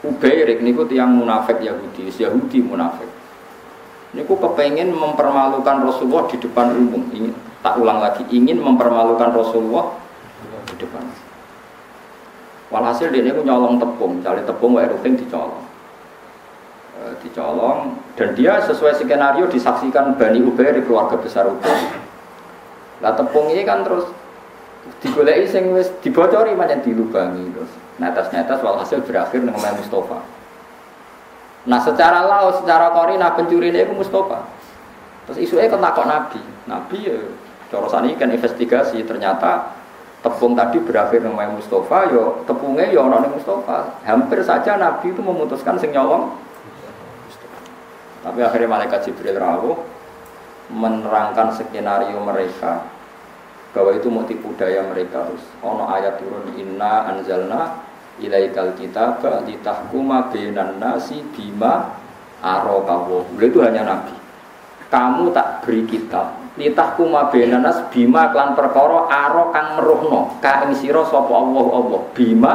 Ubairik ini yang munafik Yahudi, Yahudi munafik. Ini aku kepengen mempermalukan Rasulullah di depan umum. Ingin tak ulang lagi, ingin mempermalukan Rasulullah di depan. Walhasil dia nyolong tepung, cari tepung wae dicolong. E, dicolong dan dia sesuai skenario disaksikan Bani di keluarga besar Ubair. Lah tepung ini kan terus digoleki sing wis dibocori macam dilubangi terus. Netes-netes walhasil berakhir dengan Mustafa. Nah secara laut, secara korina pencuri ini itu Mustafa. Terus isunya kan takut Nabi. Nabi ya corosan ini kan investigasi ternyata tepung tadi berakhir namanya Mustafa, yo ya tepungnya yo ya orang Mustafa. Hampir saja Nabi itu memutuskan sing nyolong. Tapi akhirnya malaikat Jibril rawuh menerangkan skenario mereka bahwa itu motif budaya mereka terus ono ayat turun inna anzalna ilaikal kitab litahkuma bainan nasi bima arokawo. itu hanya nabi. Kamu tak beri kitab litahkuma bainan nas bima klan perkara aro kang meruhno ka ing sira sapa Allah Allah bima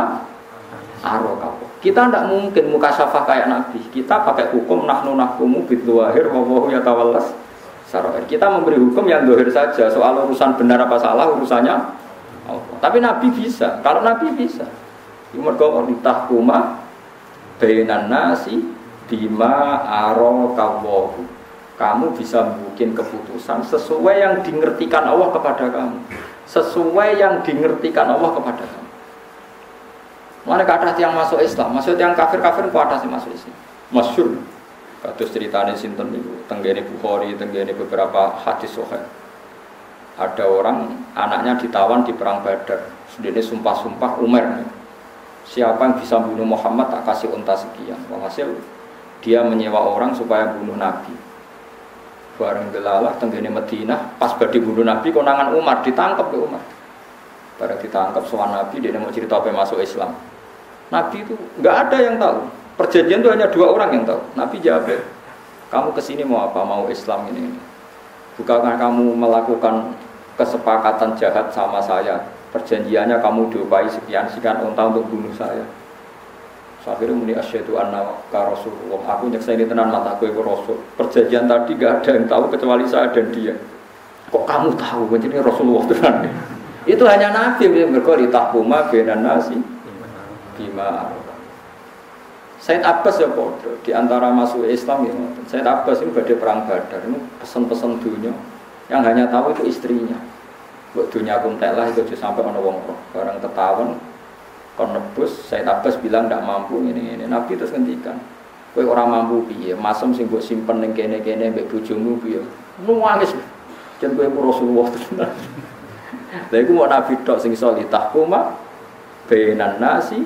arokawo. Kita tidak mungkin muka syafah kayak nabi. Kita pakai hukum nahnu nahkumu bidwahir wa wa yatawallas sarair. Kita memberi hukum yang dohir saja. Soal urusan benar apa salah urusannya Allah. Tapi Nabi bisa. Kalau Nabi bisa. Mergo ditahkuma bainan nasi bima kawahu. Kamu bisa bikin keputusan sesuai yang dingertikan Allah kepada kamu. Sesuai yang dingertikan Allah kepada kamu. Mana kata yang masuk Islam, maksud yang kafir-kafir kok sih masuk Islam. Masyur. Kados ceritanya sinten niku, tenggene Bukhari, tenggene beberapa hadis sahih. Ada orang anaknya ditawan di perang Badar. Sendiri sumpah-sumpah Umar siapa yang bisa bunuh Muhammad tak kasih unta sekian. Walhasil dia menyewa orang supaya bunuh Nabi. Bareng delalah tenggene Madinah pas badi bunuh Nabi konangan Umar ditangkap ke Umar. Bareng ditangkap soal Nabi dia mau cerita apa masuk Islam. Nabi itu nggak ada yang tahu. Perjanjian itu hanya dua orang yang tahu. Nabi jawab, kamu ke sini mau apa? Mau Islam ini? ini. Bukankah kamu melakukan kesepakatan jahat sama saya perjanjiannya kamu diupai sekian sekian unta untuk bunuh saya akhirnya muni asyhadu anna ka rasulullah aku ini tenan mata aku rasul perjanjian tadi gak ada yang tahu kecuali saya dan dia kok kamu tahu menjadi rasulullah tenan itu hanya nabi yang berkori tahkuma benan nasi bima Said Abbas ya bodoh di antara masuk Islam ya Said Abbas ini pada perang Badar ini pesan-pesan dunia. Yang hanya tahu itu istrinya. Buat dunia kuntek lah itu sampai ono wong barang ketahuan kon nebus saya tabas bilang tidak mampu ini ini nabi terus ngendikan kowe orang mampu piye? Masem sing buat simpen ning kene-kene mbek bojomu piye? Nangis. Jan kowe Rasulullah. Tenan lha iku mau nabi tok sing iso litahkuma bainan nasi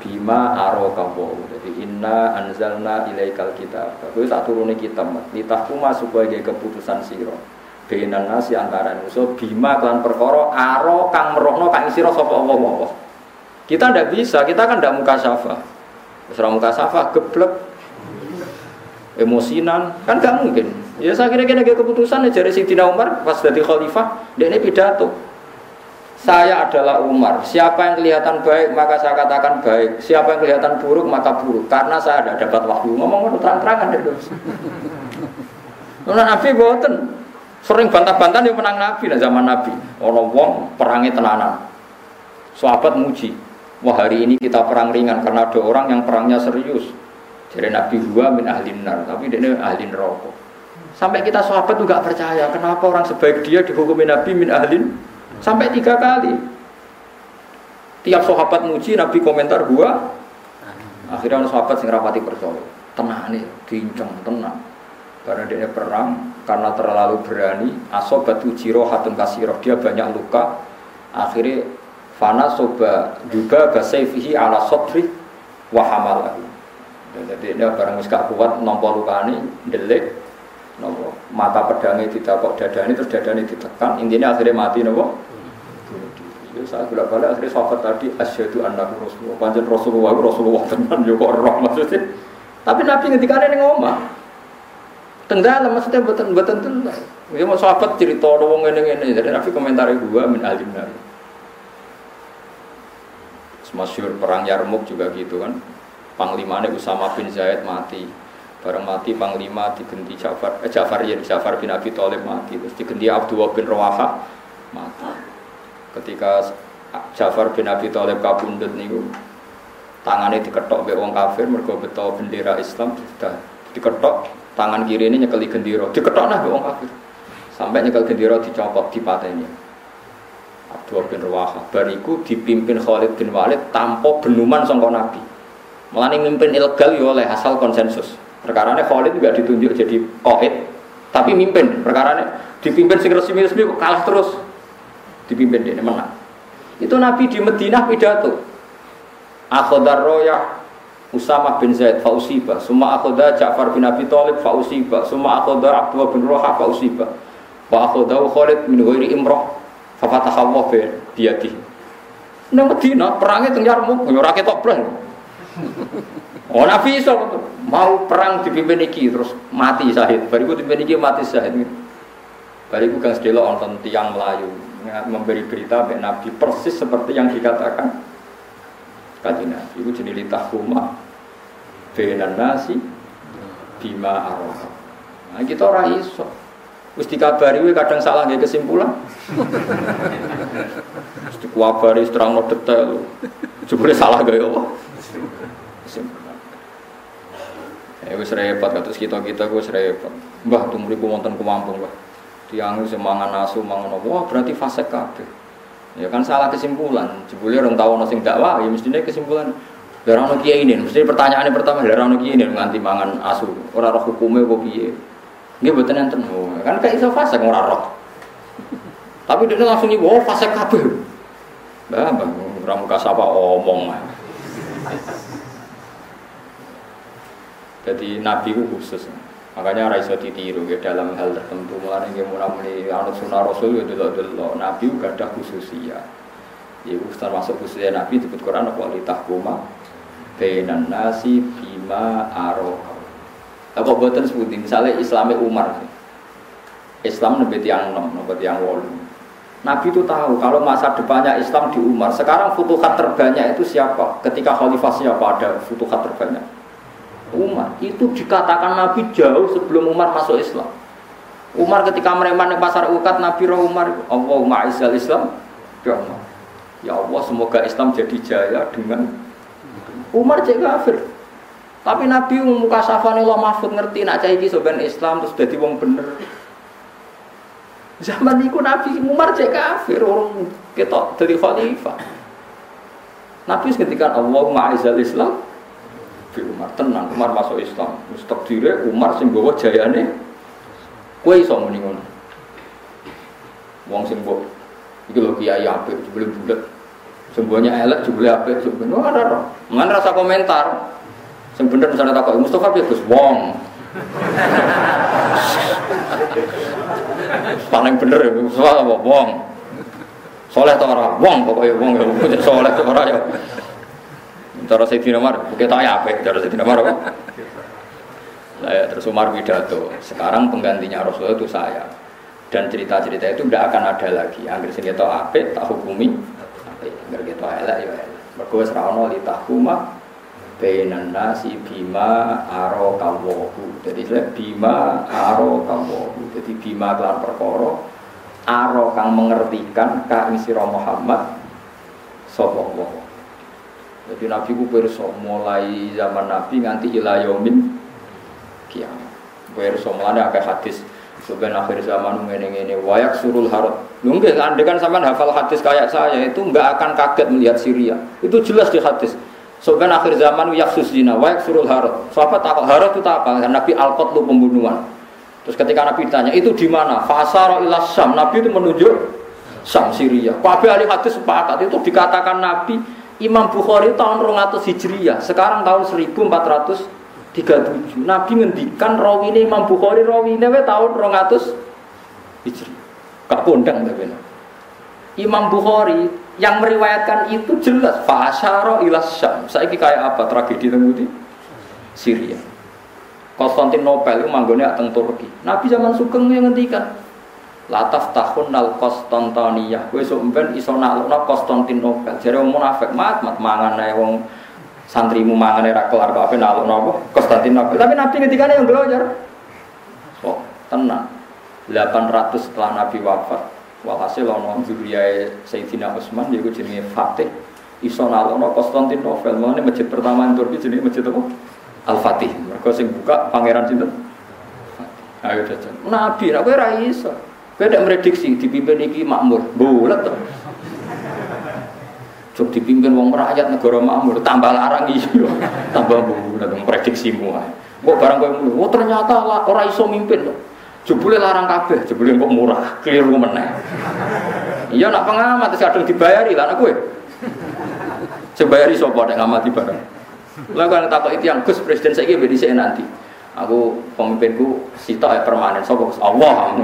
bima arokawo jadi inna anzalna ilaikal kitab kowe tak turune kitab litahkuma supaya keputusan sira benan nasi antara musuh bima klan perkara aro kang merohno kang sira sapa Allah. Kita ndak bisa, kita kan ndak muka syafa. Wis muka syafa geblek emosinan kan gak mungkin. Ya saya kira-kira keputusan ya dari Sidina Umar pas jadi khalifah, dia ini pidato. Saya adalah Umar. Siapa yang kelihatan baik maka saya katakan baik. Siapa yang kelihatan buruk maka buruk. Karena saya ada dapat waktu ngomong terang-terangan itu. Nabi boten. Sering bantah-bantah yang menang Nabi lah zaman Nabi. Orang wong perangnya tenanan. Sahabat muji. Wah hari ini kita perang ringan karena ada orang yang perangnya serius. Jadi Nabi dua min ahli nar, tapi dia ahli neraka. Sampai kita sahabat juga percaya, kenapa orang sebaik dia dihukumi Nabi min ahlin sampai tiga kali. Tiap sahabat muji Nabi komentar gua. Akhirnya orang sahabat sing rapati percaya. Tenang nih, diinceng tenang. Karena dia perang, karena terlalu berani, asobat ujiro hatun kasiroh dia banyak luka. Akhirnya fana soba juga basaifihi ala sotri wahamalahu. Jadi dia barang muskak kuat nompo lukani, delik, nopo mata pedangnya kok dadani terus dadani ditekan intinya akhirnya mati nopo ya saya bolak balik akhirnya sahabat tadi asyhadu annahu rasulullah. Panjang rasulullah rasulullah tenan yo kok maksudnya. Tapi nabi ketika ada yang ngomong tenggelam maksudnya betul betul tentang ya mau sahabat cerita wong ini ini jadi nabi komentar gua min alim nabi Masyur perang Yarmuk juga gitu kan. Panglimanya Usama bin Zaid mati. Barang mati panglima digenti Ja'far, eh, Ja'far ya Ja'far bin Abi Thalib mati, terus digenti Abdullah bin Rawaha mati. Ketika Ja'far bin Abi Thalib kabundut niku tangannya diketok mbek wong kafir mergo beto bendera Islam sudah diketok tangan kiri ini nyekeli gendera. Diketok nah mbek wong kafir. Sampai nyekel gendera dicopot dipateni. Abdullah bin Rawaha bariku dipimpin Khalid bin Walid tanpa benuman sangka Nabi. Melani mimpin ilegal ya oleh asal konsensus. Perkara ini Khalid juga ditunjuk jadi koid, tapi mimpin. Perkara ini dipimpin sing resmi-resmi kalah terus. Dipimpin dia menang. Itu Nabi di Madinah pidato. Akhodar roya Usama bin Zaid fausiba, summa akhoda Ja'far bin Abi Thalib fausiba, summa akhoda Abdullah bin Roha fausiba. Wa akhoda Khalid min ghairi imroh fafataha Allah biyadi. Nang Madinah perangnya teng Yarmuk, ora ketok blas. Oh Nabi iso mau perang dipimpin iki terus mati syahid. Bariku dipimpin iki mati syahid. Bariku kang sedelo wonten tiang Melayu memberi berita mbek Nabi persis seperti yang dikatakan Kanjeng Nabi. Iku jenenge litahuma benan nasi bima arah. Nah, kita orang iso. Wis dikabari kadang salah nggak kesimpulan. Wis dikuabari terang detail. Jebule salah gak ya Allah. Ya wis repot kados kita-kita wis repot. Mbah tuh mriku wonten kumampung, Mbah. Tiang semangan asu mangan wah berarti fase kabeh. Ya kan salah kesimpulan. Jebule orang tahu ono sing dakwah ya mestine kesimpulan Lah ono kiai ini, mesti pertanyaannya pertama, lah ono kiai ini nganti mangan asu, ora roh hukume kok piye? Nggih mboten enten. Oh, kan kayak iso fase ora roh. Tapi dia langsung nih, wow fase kabeh. Mbah, mbah, ora muka sapa omong. Jadi Nabi khusus. Makanya raiso ditiru ya dalam hal tertentu. Mulanya dia mulai anut sunnah Rasul ya dulu. Nabi juga ada khususnya. Ya termasuk khususnya Nabi disebut Quran apa litahkuma benan nasi bima aro. Apa buatan sebutin misalnya Islamnya Umar. Islam nabi yang enam, nabi yang wolu. Nabi itu tahu kalau masa depannya Islam di Umar. Sekarang futuhat terbanyak itu siapa? Ketika khalifah siapa ada futuhat terbanyak? Umar. Itu dikatakan Nabi jauh sebelum Umar masuk Islam. Umar ketika mereman di pasar ukat Nabi roh Umar Allahumma izal Islam ya Allah ya Allah semoga Islam jadi jaya dengan Umar cek kafir. Tapi Nabi muka safane Allah mahfud ngerti nak cah iki Islam terus jadi wong bener. Zaman itu Nabi Umar cek kafir orang kita dari khalifah. Nabi ketika Allahumma izal Islam Umar tenang, Umar masuk Islam. Wis dire Umar sing bawa jayane kowe iso muni ngono. Wong sing mbok iki lho kiai apik jebule bulet. Semuanya elek jebule apik jebule ora ada roh. Mangan rasa komentar. Sing bener misalnya takok Mustafa piye Gus wong. Paling bener ya Mustafa apa wong. Soleh ta ora? Wong pokoke wong ya soleh ta ora ya. Cara Sayyidina Umar, kita ya apa? Cara Sayyidina Umar apa? Nah, ya, terus Umar pidato. Sekarang penggantinya Rasulullah itu saya. Dan cerita-cerita itu tidak akan ada lagi. Angger sing kita apik tak hukumi. Angger kita elek ya elek. Mergo wis ra ono bainan nasi bima aro kawohu. Jadi saya bima aro kawohu. Jadi bima kelan perkara aro kang mengertikan ka sira Muhammad sallallahu jadi Nabi ku perso mulai zaman Nabi nganti ila kiamat. Perso mulane akeh hadis Sebenarnya akhir zaman ngene ngene wayak surul harut. Nggih, andai kan sampean hafal hadis kayak saya itu nggak akan kaget melihat Syria. Itu jelas di hadis. Sebenarnya akhir zaman yaksus zina wayak surul harut. Sahabat takut harut itu apa? Nabi al lu pembunuhan. Terus ketika Nabi ditanya itu di mana? Fasaro ilas Sam. Nabi itu menunjuk Sam Syria. Kabeh ahli hadis sepakat itu dikatakan Nabi Imam Bukhari tahun 200 Hijriah. Sekarang tahun 1400 37. Nabi ngendikan rawine Imam Bukhari rawine we tahun 200 Hijri. Gak kondang tapi. Imam Bukhari yang meriwayatkan itu jelas fasyara ila Syam. Saiki kayak apa tragedi teng Syria. Konstantinopel itu manggone teng Turki. Nabi zaman Sugeng yang ngendikan Lataf tahun nal Konstantiniyah. Kowe sok ben iso naklukno Konstantinopel. Jare wong munafik mat mat mangan ae wong santrimu mangan era kelar apa naluk nopo Konstantinopel. Tapi Nabi ketika yang belajar oh tenang 800 setelah Nabi wafat. Walhasil ono zuriyah Sayyidina Utsman yaiku jenenge Fatih. Iso nalukno Konstantinopel. Mana masjid pertama di Turki jenenge masjid apa? Al Fatih mereka sing buka pangeran sinten? Ayo jajan Nabi ora iso kowe ndak prediksi dipimpin iki makmur bulat tuh Cuk dipimpin wong rakyat negara makmur tambah larang iya. tambah bu datang prediksi semua. Kok barang kowe mulu, oh ternyata lah ora iso mimpin loh. Jebule larang kabeh, jebule kok murah, keliru meneh. Iya nak pengamat kadang dibayari lah kowe. Sebayari sapa nek ngamati barang. Lah kan itu yang Gus presiden saya bedi saya nanti. Aku pemimpinku sitok ya permanen sapa Gus Allah.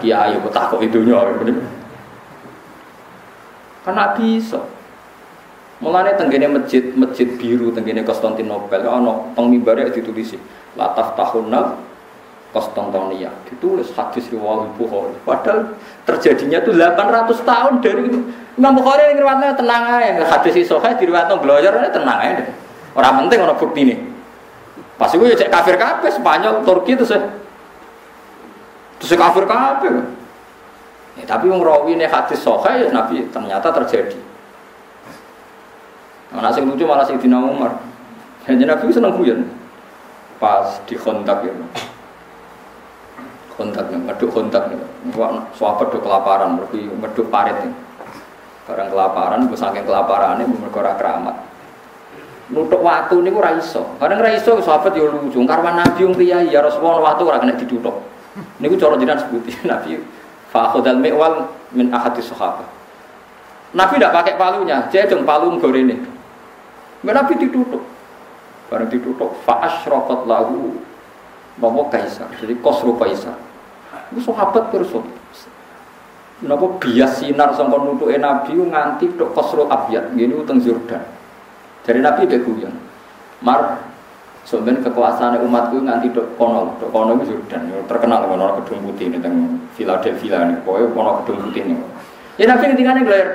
Kiai aku takut itunya. Karena bisa. Mulane tenggene masjid masjid biru tenggene Konstantinopel ana teng mimbare ditulis lataf tahunna Konstantinia ditulis hadis riwayat Bukhari. Padahal terjadinya itu 800 tahun dari Imam Bukhari yang riwayatnya tenang aja. Hadis sahih diriwayatno belajar tenang aja. Orang penting orang bukti ini. Pas itu ya cek kafir kafir Spanyol, Turki itu sih. Terus kafir kafir. Ya, tapi wong rawi ini hadis sahih ya Nabi ternyata terjadi. Anak sing lucu malah Sayyidina Umar. Hanya Nabi seneng guyon. Pas di kontak ya. Kontak nih, ngeduk kontak nih. Wah, sahabat do kelaparan, berarti ngeduk parit nih. Barang kelaparan, gue saking kelaparan ini mereka keramat. Nutuk waktu ini gue raiso. Kadang raiso sahabat ya lucu. Karena Nabi yang kiai ya Rasulullah waktu orang kena ditutup. Ini gue coro jiran sebutin Nabi. Fakhodal me'wal min ahadis sahabat. Nabi tidak pakai palunya, dia dong palu ini. Nggak Nabi ditutup. Barang ditutup, fa'asyraqat lahu Bapak Kaisar, jadi Kosro Kaisar. Itu sahabat terus. Napa bias sinar sangka nutuke Nabi nganti tok Kosro Abyad, gini utang Jordan. Dari Nabi dia guyon. Mar sebenarnya kekuasaan umatku nganti dok kono, dok kono itu Jordan, terkenal kono gedung putih ini teng Philadelphia ini, pokoknya kono gedung putih ini. Ya Nabi ketika ini gelar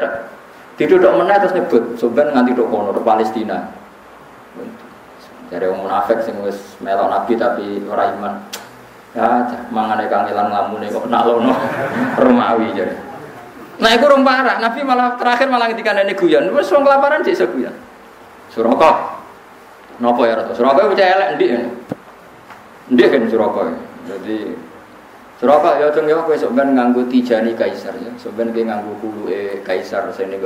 dok mana terus nyebut, sebenarnya nganti dok kono, dok Palestina. Dari orang munafik sing wis melok Nabi tapi ora iman. Ya, mangane kangelan ngamune kok nak lono Romawi jadi. Nah, itu rum parah. Nabi malah terakhir malah ketika nenek guyon, wis kelaparan cek iso guyon. Suraka. Napa ya Ratu? Suraka percaya elek ndik ya. Ndik kan Suraka. Jadi Suraka ya cung ya kowe sok ben nganggo tijani kaisar ya. Sok ben nganggo kuluke kaisar sing ning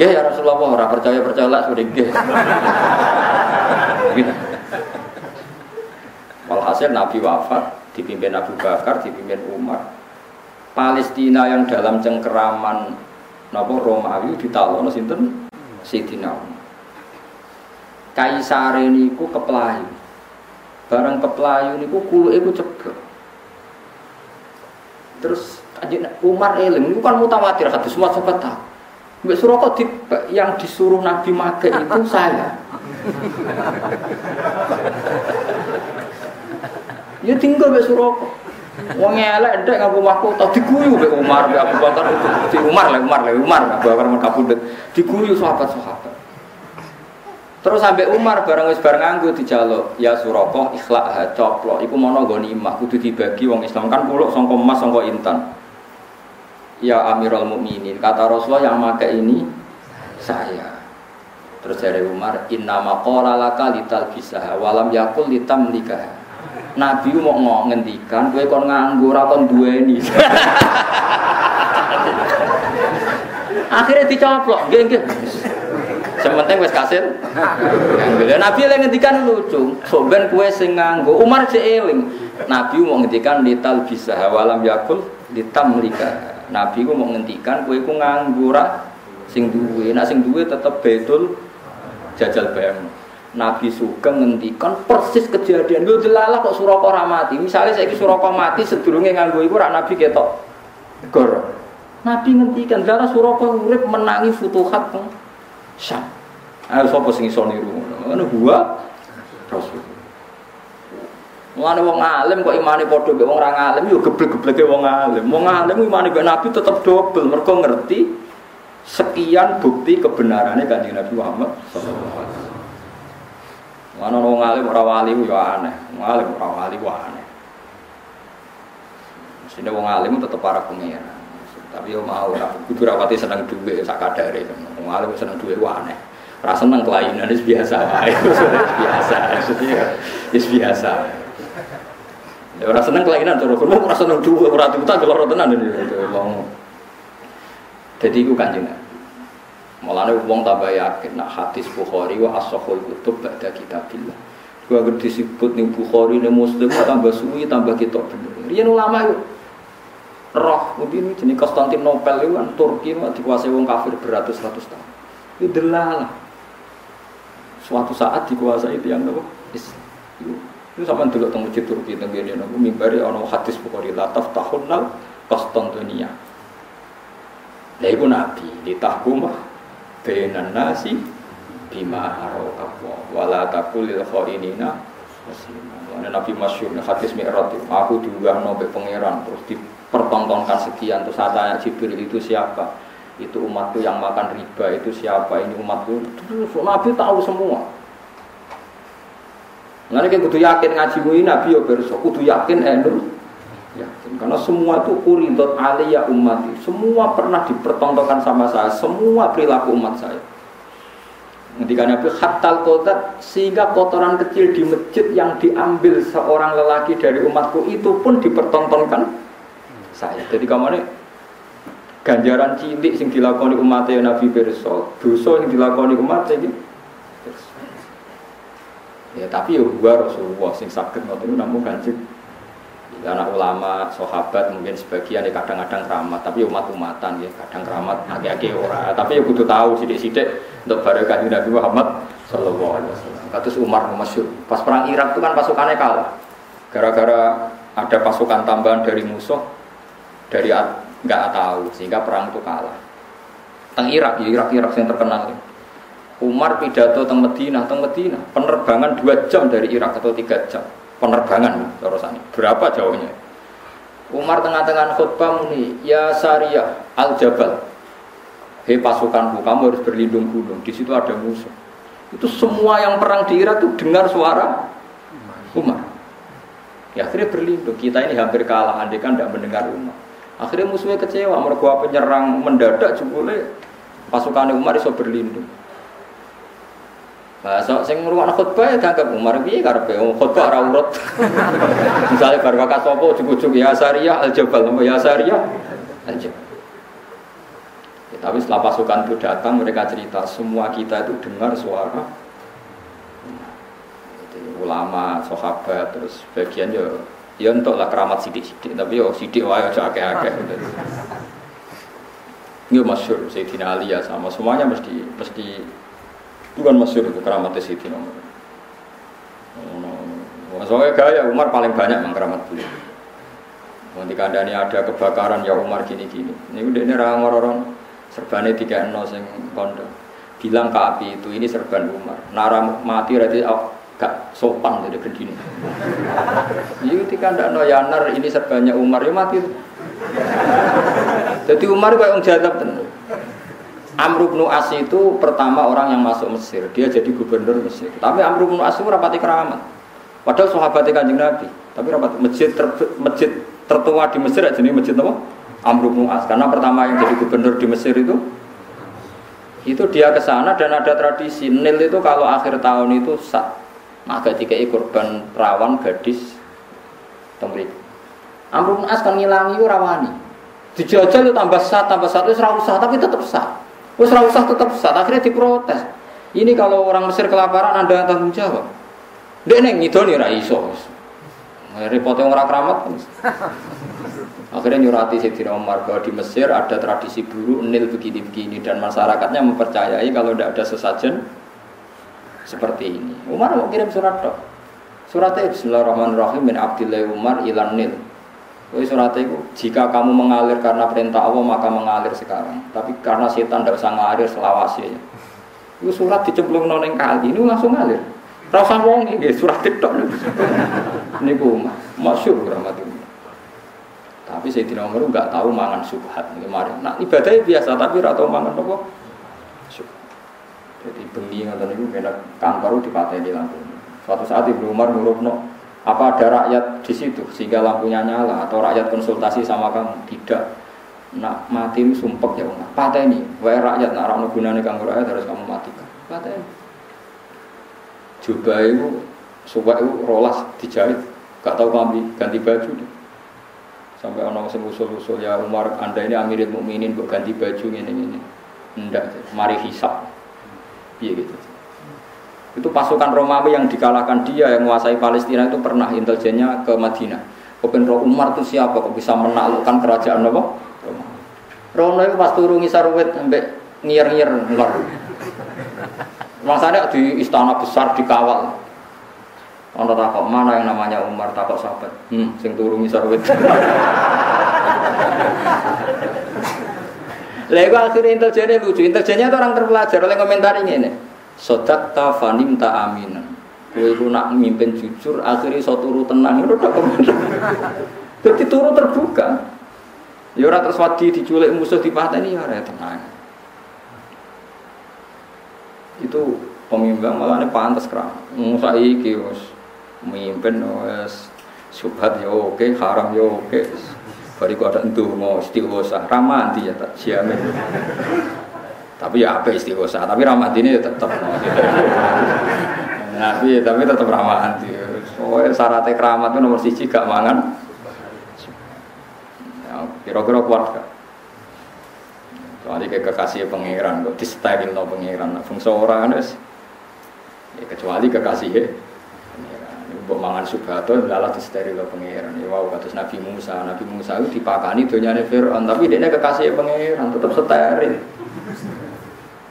ya Rasulullah ora percaya percaya lah sudah nggih. gitu. Walhasil Nabi wafat dipimpin Abu Bakar, dipimpin Umar. Palestina yang dalam cengkeraman napa Romawi ditalono sinten? Sidina Umar. Kaisar niku keplayu. Barang keplayu niku kuluke ku cegek. Terus Umar eling niku kan mutawatir hadis semua sahabat tahu. Mbak Suroko di, yang disuruh Nabi Mage itu saya. ya tinggal Mbak Suroko. Wong elek ndek ngaku waku tau diguyu mbek Umar mbek Abu Bakar itu di Umar lah Umar lah Umar Abu Bakar men kabudut diguyu sahabat-sahabat. Terus sampai Umar bareng wis bareng nganggo dijaluk ya Suroko ikhlak coplok iku mono imah kudu dibagi wong Islam kan puluk sangka emas sangka intan. Ya Amirul Mukminin, kata Rasulullah yang pakai ini saya. Terus dari Umar, inna maqala laka lital bisa walam yakul litam nikah. Nabi mau ngomong ngendikan kowe kon nganggur kon duweni. Akhirnya dicoplok, nggih Sementing wis kasil. Nabi yang ngendikan lucu, soben kue sing nganggo. Umar cek eling. Nabi mau ngendikan lital bisa walam yakul litam mereka. Nabi ku mau ngendikan kue ku nganggo sing duwe. Nak sing duwe tetep betul jajal bayang. Nabi Sugeng ngendikan persis kejadian. Lho delalah kok Suraka ora mati. Misalnya saiki Suraka mati sedurunge nganggo iku rak Nabi ketok. Gor. Nabi ngendikan delalah Suraka urip menangi futuhat teng Syam. Ayo sapa sing iso niru ngono. gua Rasul. Mulane wong alim kok imane padha mbek wong ora alim yo geblek-gebleke wong alim. Wong alim imane mbek Nabi tetep dobel mergo ngerti sekian bukti kebenarannya kanjeng Nabi Muhammad sallallahu alaihi wasallam. Mana orang alim orang wali yo aneh, wong alim orang wali ku aneh. Mestinya wong alim tetap para pengira. Tapi yo mau ora kudu rapati seneng duwe sak kadare. Wong alim seneng duwe aneh. Ora seneng kelainan wis biasa wae. biasa, maksudnya wis biasa. Ya ora seneng kelainan terus ora seneng duwe ora diutang kalau tenan. Jadi iku kanjeng Mulane wong tambah yakin nak hadis Bukhari wa as-sahih kutub ba'da kitabillah. Gua agar disebut ning Bukhari ning Muslim tambah suwi tambah kita bener. Riyen ulama itu roh mungkin jenis Konstantinopel itu kan Turki mah dikuasai wong kafir beratus-ratus tahun. Itu delala. Suatu saat dikuasai itu yang apa? Islam. Itu sama dulu teng masjid Turki teng kene niku mimbari ana hadis Bukhari la taftahunal Konstantinia. Lah iku nabi ditahkumah bainan nasi bima harokawa wala takulil khainina Ini Nabi Masyur, hadis Mi'raj Aku diunggah nabi pangeran Terus dipertontonkan sekian Terus saya tanya Jibril itu siapa? Itu umatku yang makan riba Itu siapa, ini umatku. Terus Nabi tahu semua. Nanti kita kudu yakin ngaji ini Nabi ya berso Kudu yakin eh yakin. Karena semua itu uridot aliyah umat semua pernah dipertontonkan sama saya semua perilaku umat saya. Ketika Nabi khatal kotat sehingga kotoran kecil di masjid yang diambil seorang lelaki dari umatku itu pun dipertontonkan saya jadi ke mana ganjaran cilik yang dilakoni umatnya Nabi Berso dosa yang dilakoni umat ini ya tapi ya gua Rasulullah sing sakit itu namun ganjil anak ulama, sahabat mungkin sebagian ya kadang-kadang keramat, tapi umat-umatan ya kadang keramat agak-agak ora. Tapi ya butuh tahu sidik-sidik untuk barokah Nabi Muhammad Sallallahu Alaihi Wasallam. Katus Umar masyur. Pas perang Irak itu kan pasukannya kalah. Gara-gara ada pasukan tambahan dari musuh dari nggak tahu sehingga perang itu kalah. Teng Irak, ya Irak Irak yang terkenal. Umar pidato teng Medina, teng Medina, penerbangan dua jam dari Irak atau tiga jam penerbangan terusane. Berapa jauhnya? Umar tengah-tengah khutbah muni, ya Sariyah al Jabal. Hei pasukanku, kamu harus berlindung gunung. Di situ ada musuh. Itu semua yang perang di Irak itu dengar suara Umar. Ya akhirnya berlindung. Kita ini hampir kalah, andai kan tidak mendengar Umar. Akhirnya musuhnya kecewa, mereka penyerang mendadak jebule pasukan Umar bisa berlindung. Nah, so, sing ngrungokno khutbah ya dianggap Umar piye karepe khutbah ora urut. Misalnya bar wakat sapa ujug-ujug ya Sariyah Al Jabal, ya Sariyah Al Jabal. Ya, tapi setelah pasukan itu datang mereka cerita semua kita itu dengar suara Jadi, ulama, sahabat, terus bagian ya ya untuk lah keramat sidik-sidik tapi yo sidik wae aja akeh-akeh. Ini masyur Sayyidina Ali ya sama semuanya mesti mesti itu kan masyur itu keramatnya Siti nomor. Soalnya gaya Umar paling banyak mengkeramat beliau. Nanti kandani ada kebakaran ya Umar gini-gini. Ini udah ini orang-orang serbannya tiga nol sing kondo. Bilang ke api itu ini serban Umar. Nara mati berarti gak sopan jadi begini. Iya ketika ndak no yanar ini serbannya Umar ya mati. Jadi Umar kayak orang jadab tenang. Amr bin As itu pertama orang yang masuk Mesir. Dia jadi gubernur Mesir. Tapi Amr bin As itu rapati keramat. Padahal sahabatnya kanjeng Nabi. Tapi rapat masjid ter, masjid tertua di Mesir jadi masjid apa? Amr bin As. Karena pertama yang jadi gubernur di Mesir itu itu dia ke sana dan ada tradisi Nil itu kalau akhir tahun itu maka tiga korban perawan gadis Tembrik. Amrun As kan ngilangi itu rawani. Dijajal itu tambah sat, tambah sat, itu usah, tapi tetap sat. Wis usah tetap sat, akhirnya diprotes. Ini kalau orang Mesir kelaparan Anda tanggung jawab. Dek neng ngidoni ra iso. Repotnya orang keramat. Akhirnya nyurati Sayyidina Umar bahwa di Mesir ada tradisi dulu nil begini-begini dan masyarakatnya mempercayai kalau tidak ada sesajen seperti ini. Umar mau kirim surat dok. Suratnya Bismillahirrahmanirrahim min Abdillah Umar ilan nil. Jadi surat itu jika kamu mengalir karena perintah Allah maka mengalir sekarang. Tapi karena setan tidak usah ngalir selawasi. Itu surat dicemplung noneng kali ini langsung ngalir. Rasa wong ini surat TikTok ini bu masyur rahmat Tapi saya tidak nggak tahu mangan subhat kemarin. Nah ibadahnya biasa tapi rata mangan apa? Jadi bengi ngoten niku kena kantor dipateni lampu. Suatu saat Ibnu Umar ngurupno, apa ada rakyat di situ sehingga lampunya nyala atau rakyat konsultasi sama kamu? Tidak. Nak mati sumpek ya Umar. Pateni, wae rakyat nak ora gunane kanggo rakyat harus kamu matikan. Pateni. Jubah itu sumpah itu rolas dijahit, gak tahu kami ganti baju deh. Sampai orang sing usul-usul ya Umar, Anda ini Amirul Mukminin kok ganti baju ini ini. Enggak, mari hisap. Iya gitu. Itu pasukan Romawi yang dikalahkan dia yang menguasai Palestina itu pernah intelijennya ke Madinah. Kepen Roh Umar itu siapa kok bisa menaklukkan kerajaan apa? Rono itu pas turun ngisar wit sampai ngir-ngir ngelor. Masanya di istana besar dikawal. Ono takok mana yang namanya Umar takok sahabat. Hmm, sing turun ngisar. Lalu akhirnya intelijennya lucu. Intelijennya itu orang terpelajar oleh komentar ini. Sodak ta fanim ta aminan. Itu nak mimpin jujur, akhirnya so turu tenang itu udah komentar. Jadi turu terbuka. Ya orang terus wadi diculik musuh di ini ya tenang. Itu pemimpin malah ini pantas kerang. Musa iki wis mimpin wis subhat ya oke, haram ya oke. Bariku ada entuh mau istighosah, ramah dia tak jamin. Tapi ya apa istighosah, tapi ramah ini ya tetap. Tapi tapi tetap ramah anti. Soalnya syaratnya keramat itu nomor siji gak mangan. Ya, kira-kira kuat gak? Soalnya kayak kekasih pangeran, kok disetelin no pangeran. Fungsi orang ya kecuali kekasih Mbok mangan subato lalah steril pangeran. Ya wow kados Nabi Musa. Nabi Musa itu dipakani donyane Firaun, tapi dia kekasih pangeran tetap steril.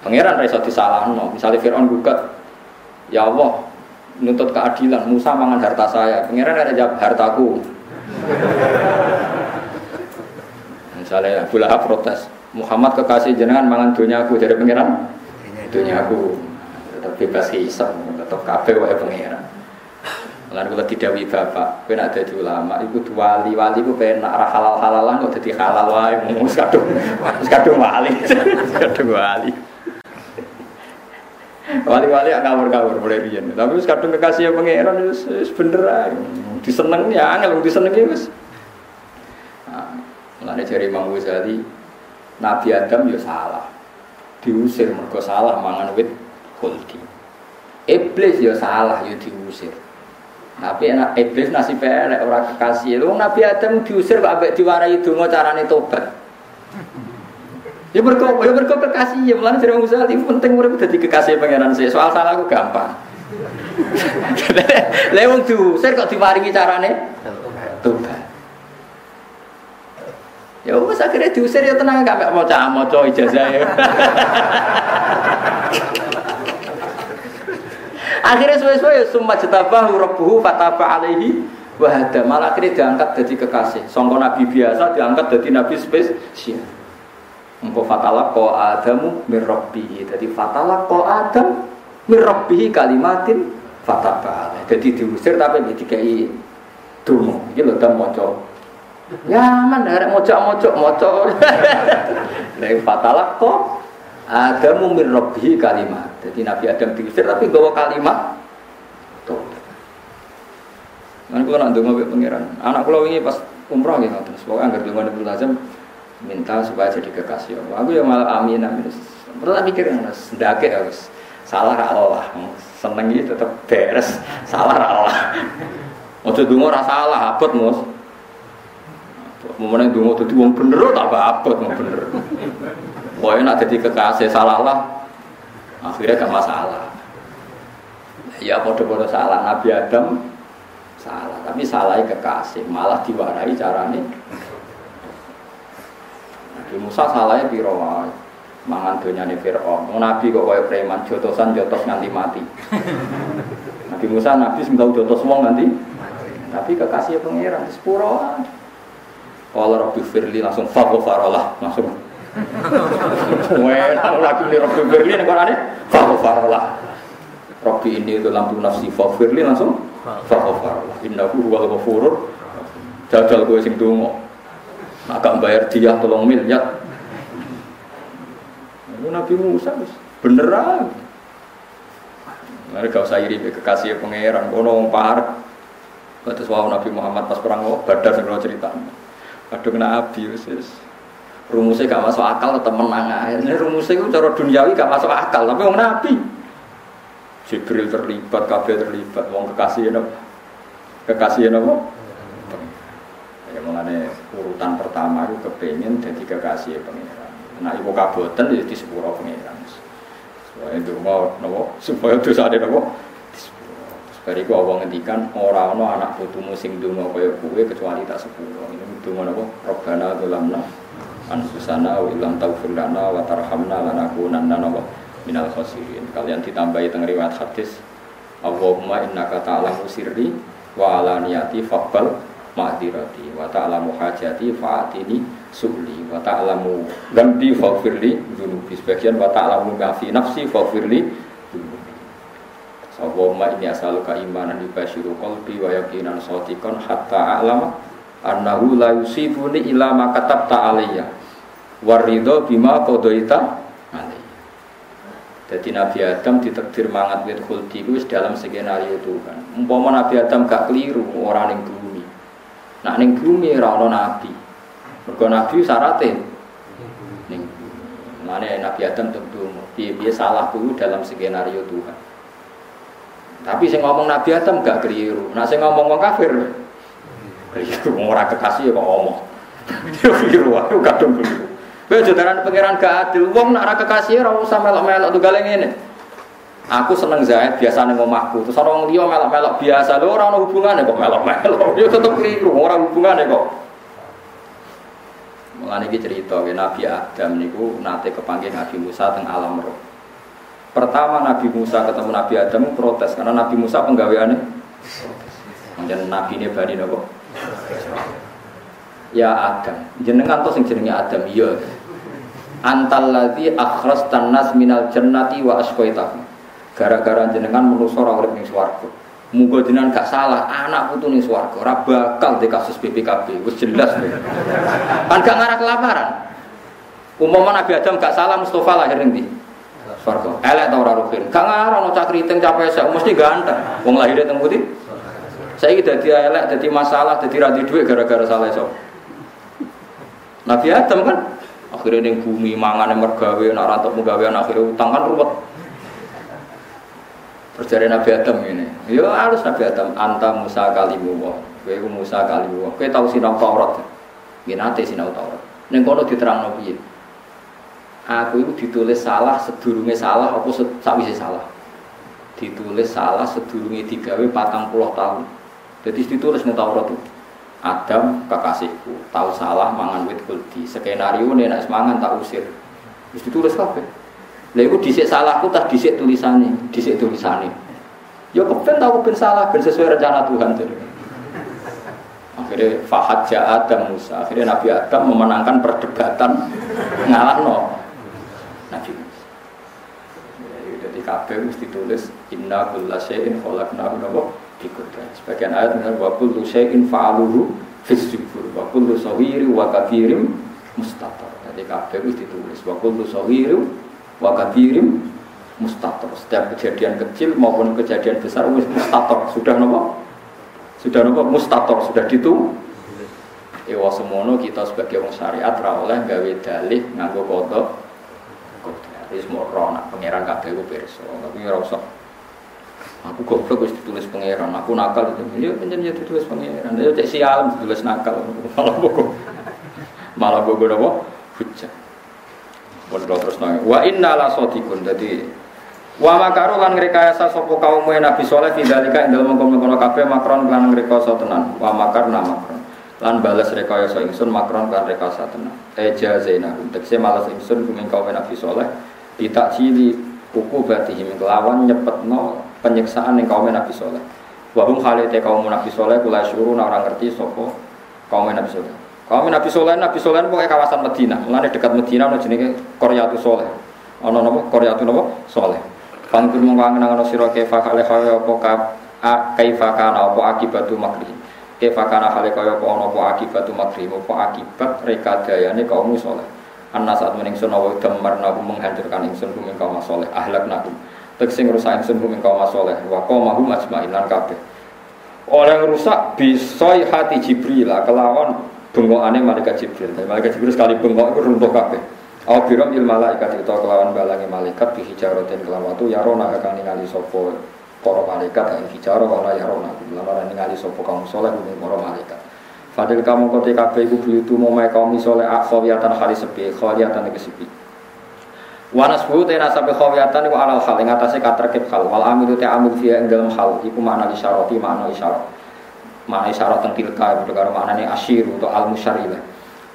Pangeran ra iso disalahno. Misalnya Firaun gugat, "Ya Allah, nuntut keadilan, Musa mangan harta saya." Pangeran ada jawab hartaku. Misalnya Abu Lahab protes, Muhammad kekasih jenengan mangan dunyaku dari pangeran. Dunyaku tetap bebas hisab, tetap kabeh wae pangeran. Kalau tidak bapak, kau nak jadi ulama, itu wali wali itu pengen nak halal halalan kok jadi halal wae, mau kadung, kadung wali, kadung wali. Wali-wali yang ngawur-ngawur mulai rian. Tapi kadung kekasih pangeran itu bener aja. Diseneng ya, angel diseneng ya wis. Nah, dari Imam Ghazali, Nabi Adam ya salah. Diusir mergo salah mangan wit khuldi. Iblis ya salah ya diusir. Tapi enak iblis nasi pelek orang kekasih. Lu Nabi Adam diusir kok ambek diwarai donga carane tobat. Ya berkok, ya berkok kekasih ya. Mulane jadi Musa itu penting urip dadi kekasih pangeran sih. Soal salah aku gampang. Lewung diusir kok diwaringi carane tobat. Ya wis akhirnya diusir ya tenang gak mau cah maca ijazah ya. Akhirnya suwe-suwe summa jetabahu rabbuhu fataba alaihi wahada. Malah akhirnya diangkat jadi kekasih. Songko nabi biasa diangkat jadi nabi spesial. Engkau fatalah ko adamu mirrobbihi. Jadi fatalah ko adam mirrobbihi kalimatin fataba alaihi. Jadi diusir tapi dikai dungo. Ini loh dan moco. Ya man, ada mocok-mocok, mocok. Nek fatalah ko Adamu min rabbihi kalimat. Jadi Nabi Adam diusir tapi bawa kalimat. Tuh. Mana kalau nak dengar pangeran. Anak kalau ini pas umroh gitu terus pokoknya anggar dengar Ibnu Azam minta supaya jadi kekasih Allah. Aku yang malah amin amin. Pertama mikir harus ndake harus salah Allah. Seneng itu tetap beres. Salah Allah. Ojo donga ora salah, abot Mus. Momennya donga dadi wong bener tak abot wong bener. Pokoknya nak jadi kekasih salah lah, akhirnya gak masalah. Ya bodoh-bodoh salah Nabi Adam salah, tapi salahnya kekasih malah diwarai caranya. Nabi Musa salahnya pirawai mangan nih Fir'aun. Nabi kok kaya preman jotosan jotos nganti mati. Nabi Musa Nabi tau jotos wong nganti tapi kekasih pangeran sepuro. Kalau Rabbi Firli langsung farolah langsung. Wah, lagi nih Rabbi Firli nih kan ada farolah. Rabbi ini itu lampu nafsi Firli langsung farolah. Innahu huwal ghafurur. Jajal gue sing dungo. Agak bayar dia tolong miliar Nabi Musa beneran. Mereka usah iri kekasih pangeran, kono par. Batas wau Nabi Muhammad pas perang oh, Badar sing cerita. Kadung Nabi wis rumusnya gak masuk akal tetap menang akhirnya rumusnya itu cara duniawi gak masuk akal tapi wong Nabi Jibril terlibat, kabel terlibat, wong kekasih apa? Kekasih apa? Ya mengenai urutan pertama itu kepengen jadi kekasih pangeran. Nah, ibu kabutan ya di sepuro pengiran. Supaya itu mau nopo, supaya dosa ada nopo. Dari gua awang ngendikan orang no anak putu musim dungo kaya kue kecuali tak sepuro. Ini dungo nopo. Robbana dolamna anfusana wa ilam taufir lana wa tarhamna lanakunanna minal khosirin. Kalian ditambahi teng riwayat hadis. Allahumma innaka ta'lamu sirri wa alaniyati faqbal ma'dirati wa ta'lamu hajati fa'atini suhli wa ta'lamu gamdi faghfirli dzunubi sebagian wa ta'lamu ma nafsi faghfirli dzunubi Allahumma inni as'aluka imanan yubashiru qalbi wa yaqinan shadiqan hatta a'lama annahu la yusibuni illa ma katabta waridho bima qadaita alayya jadi Nabi Adam ditakdir mangat wit khuldi itu dalam skenario Tuhan. Umpama Nabi Adam gak keliru orang yang bumi. Nak ning bumi ora nabi. Mergo nabi syaratnya ning Nabi Adam tentu dia salah dalam skenario Tuhan. Tapi saya ngomong Nabi Adam gak keliru. Nah saya ngomong orang kafir keliru. Orang kekasih ya ngomong. Dia keliru, aku kadung keliru. Kowe jodaran pangeran gak adil. Wong nak ra kekasih ora usah melok-melok tunggal ngene. Aku seneng Zaid biasa ning omahku. Terus orang liya melok-melok biasa. Lho ora ono hubungane kok melok-melok. Ya tetep keliru, ora hubungane kok. Mulane iki cerita ya Nabi Adam niku nate kepanggil Nabi Musa teng alam roh. Pertama Nabi Musa ketemu Nabi Adam protes karena Nabi Musa penggaweane dan Nabi ini bani nopo. Ya Adam, jenengan tuh sing jenenge Adam iya. Antal ladzi akhrastan nas minal jannati wa asqaitahu. Gara-gara jenengan manusa ora urip ning swarga. Jenengan gak salah, anak putu ning swarga bakal di kasus BPKB, wis jelas. Kan gak ngarah kelaparan. Umpama Nabi Adam gak salah Mustafa lahir ning? Swarga. Elek ta ora. Gak ngarah no cakriting capek mesti ganteng. Wong lahir teng putih. Saiki dadi elek, dadi masalah, dadi ra duit gara-gara salah sok. Nabi Adam kan akhirnya ning bumi mangan mergawe nak rantuk mergawe akhirnya utang kan ruwet. Terjadi Nabi Adam ini. Ya harus Nabi Adam. Anta Musa kalimu wa. Kowe Musa kalimu wa. Kowe tahu sinau Taurat. Nggih nate sinau Taurat. Ning kono diterangno piye? Aku itu ditulis salah sedurunge salah apa sakwise salah. Ditulis salah sedurunge digawe 40 tahun. Jadi ditulis ning Taurat itu. Adam kekasihku tahu salah mangan wit kuldi skenario nih nak semangan tak usir terus ditulis kabeh Lha iku dhisik salahku tak dhisik tulisane, dhisik tulisane. Ya kepen tau kepen salah ben sesuai rencana Tuhan tuh. Akhirnya Fahad Adam Musa. Akhirnya Nabi Adam memenangkan perdebatan ngalah no. Nabi Musa. Jadi kabeh mesti ditulis Inna kulla syai'in khalaqnahu dikudah. Sebagian ayat misalnya wa kullu syai'in fa'aluhu fis zubur wa kullu sawiri wa kabirim mustatar. Jadi kabeh mesti ditulis wa kullu sawiri wa kabirim mustator setiap kejadian kecil maupun kejadian besar mustator sudah nopo sudah nopo mustator sudah ditu? Ewa semono kita sebagai orang syariat ra oleh gawe dalih nganggo kodok. Kodok. Wis moro nak pangeran kabeh ku tapi Aku goblok wis ditulis pangeran, aku nakal itu. Ya pancen ya ditulis pangeran. Ya cek sial ditulis nakal. Malah boko. Malah boko napa? Hujah. Pun terus nang. Wa inna la sadiqun. Dadi Wa makaru lan ngrekayasa sapa kaum Nabi Saleh fidalika ing dalem mengkono kabeh makron lan ngrekasa tenan. Wa makar na makron. Lan balas rekayasa ingsun makron kan rekayasa tenan. Eja zainahu. Tekse malas ingsun kuming kaum Nabi Saleh ditakjili uku batihim kelawan nyepetno penyiksaan yang kaum Nabi Soleh. Wahum halite kaum Nabi Soleh kula suruh orang ngerti sopo kaum Nabi Soleh. Kaum Nabi Soleh, Nabi Soleh pokoknya kawasan Medina. Mulane dekat Medina ono jenenge Koryatu Soleh. Ono napa Koryatu napa Soleh. Pangkul mongko angen-angen sira kaifa kale kaya apa ka kaifa kana apa akibatu makri. Kaifa kana kale kaya apa ono apa akibatu makri, apa akibat rekadayane kaum Soleh. Anna saat meningsun awa damar naku menghancurkan ingsun kuming kaum soleh ahlak naku Tegese ngrusak ingsun kuming kaum saleh wa qaumahum ajmain lan kabeh. Oleh rusak bisoi hati Jibril kelawan bengokane malaikat Jibril. Malaikat Jibril sekali bengok itu runtuh kabeh. Aw biram il malaikat itu kelawan balangi malaikat bi hijaratin kelawan watu yarona kang ningali sapa para malaikat ing hijara ora yarona lawan ningali sapa kaum saleh kuming para malaikat. Fadil kamu kote kabeh iku buyutu momae kaum saleh akhawiyatan khali sepi, khawiyatan iki sepi. Wanas bu tena sampai khawiyatan iku alal hal ing atase katerkib hal wal amilu te amil fiha ing dalam hal iku makna isyarati makna isyarat. Makna isyarat teng tilka karo maknane asyir atau al musyarilah.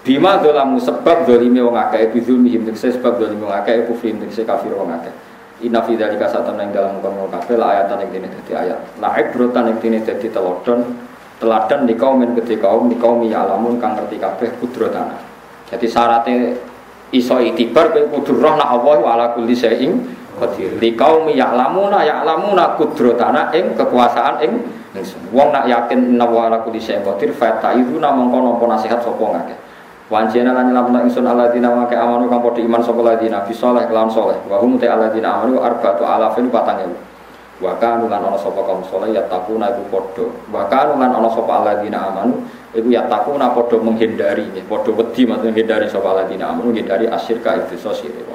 Bima dolamu sebab dolimi wong akeh bizulmihim tegese sebab dolimi wong akeh kufrim tegese kafir wong akeh. Inna fi dzalika satan ing dalam kono kabeh la ayatan ing dene dadi ayat. La ibrotan ing dene dadi telodon teladan di kaum gede kaum di kaum ya alamun kang ngerti kabeh kudrotana. Jadi syaratnya iso itibar kowe kudu roh nak Allah wa ala kulli syai'in qadir. ya lamuna ya'lamuna ya'lamuna qudratana ing kekuasaan ing wong nak yakin inna wa ala kulli syai'in qadir fa ta'iruna mongko nampa nasihat sapa ngakeh. Wanjena lan lamna ingsun alladzina wa ka amanu kang padha iman sapa alladzina fi kelam kelawan sholih wa hum ta alladzina amanu arba'atu alafin 4000. Wakanu lan ono sopo kaum ya takuna iku podo. Wakanu lan ono sopo aladina amanu iku ya takuna podo menghindari, podo wedi menghindari sopo aladina amanu menghindari asyirka itu sosial.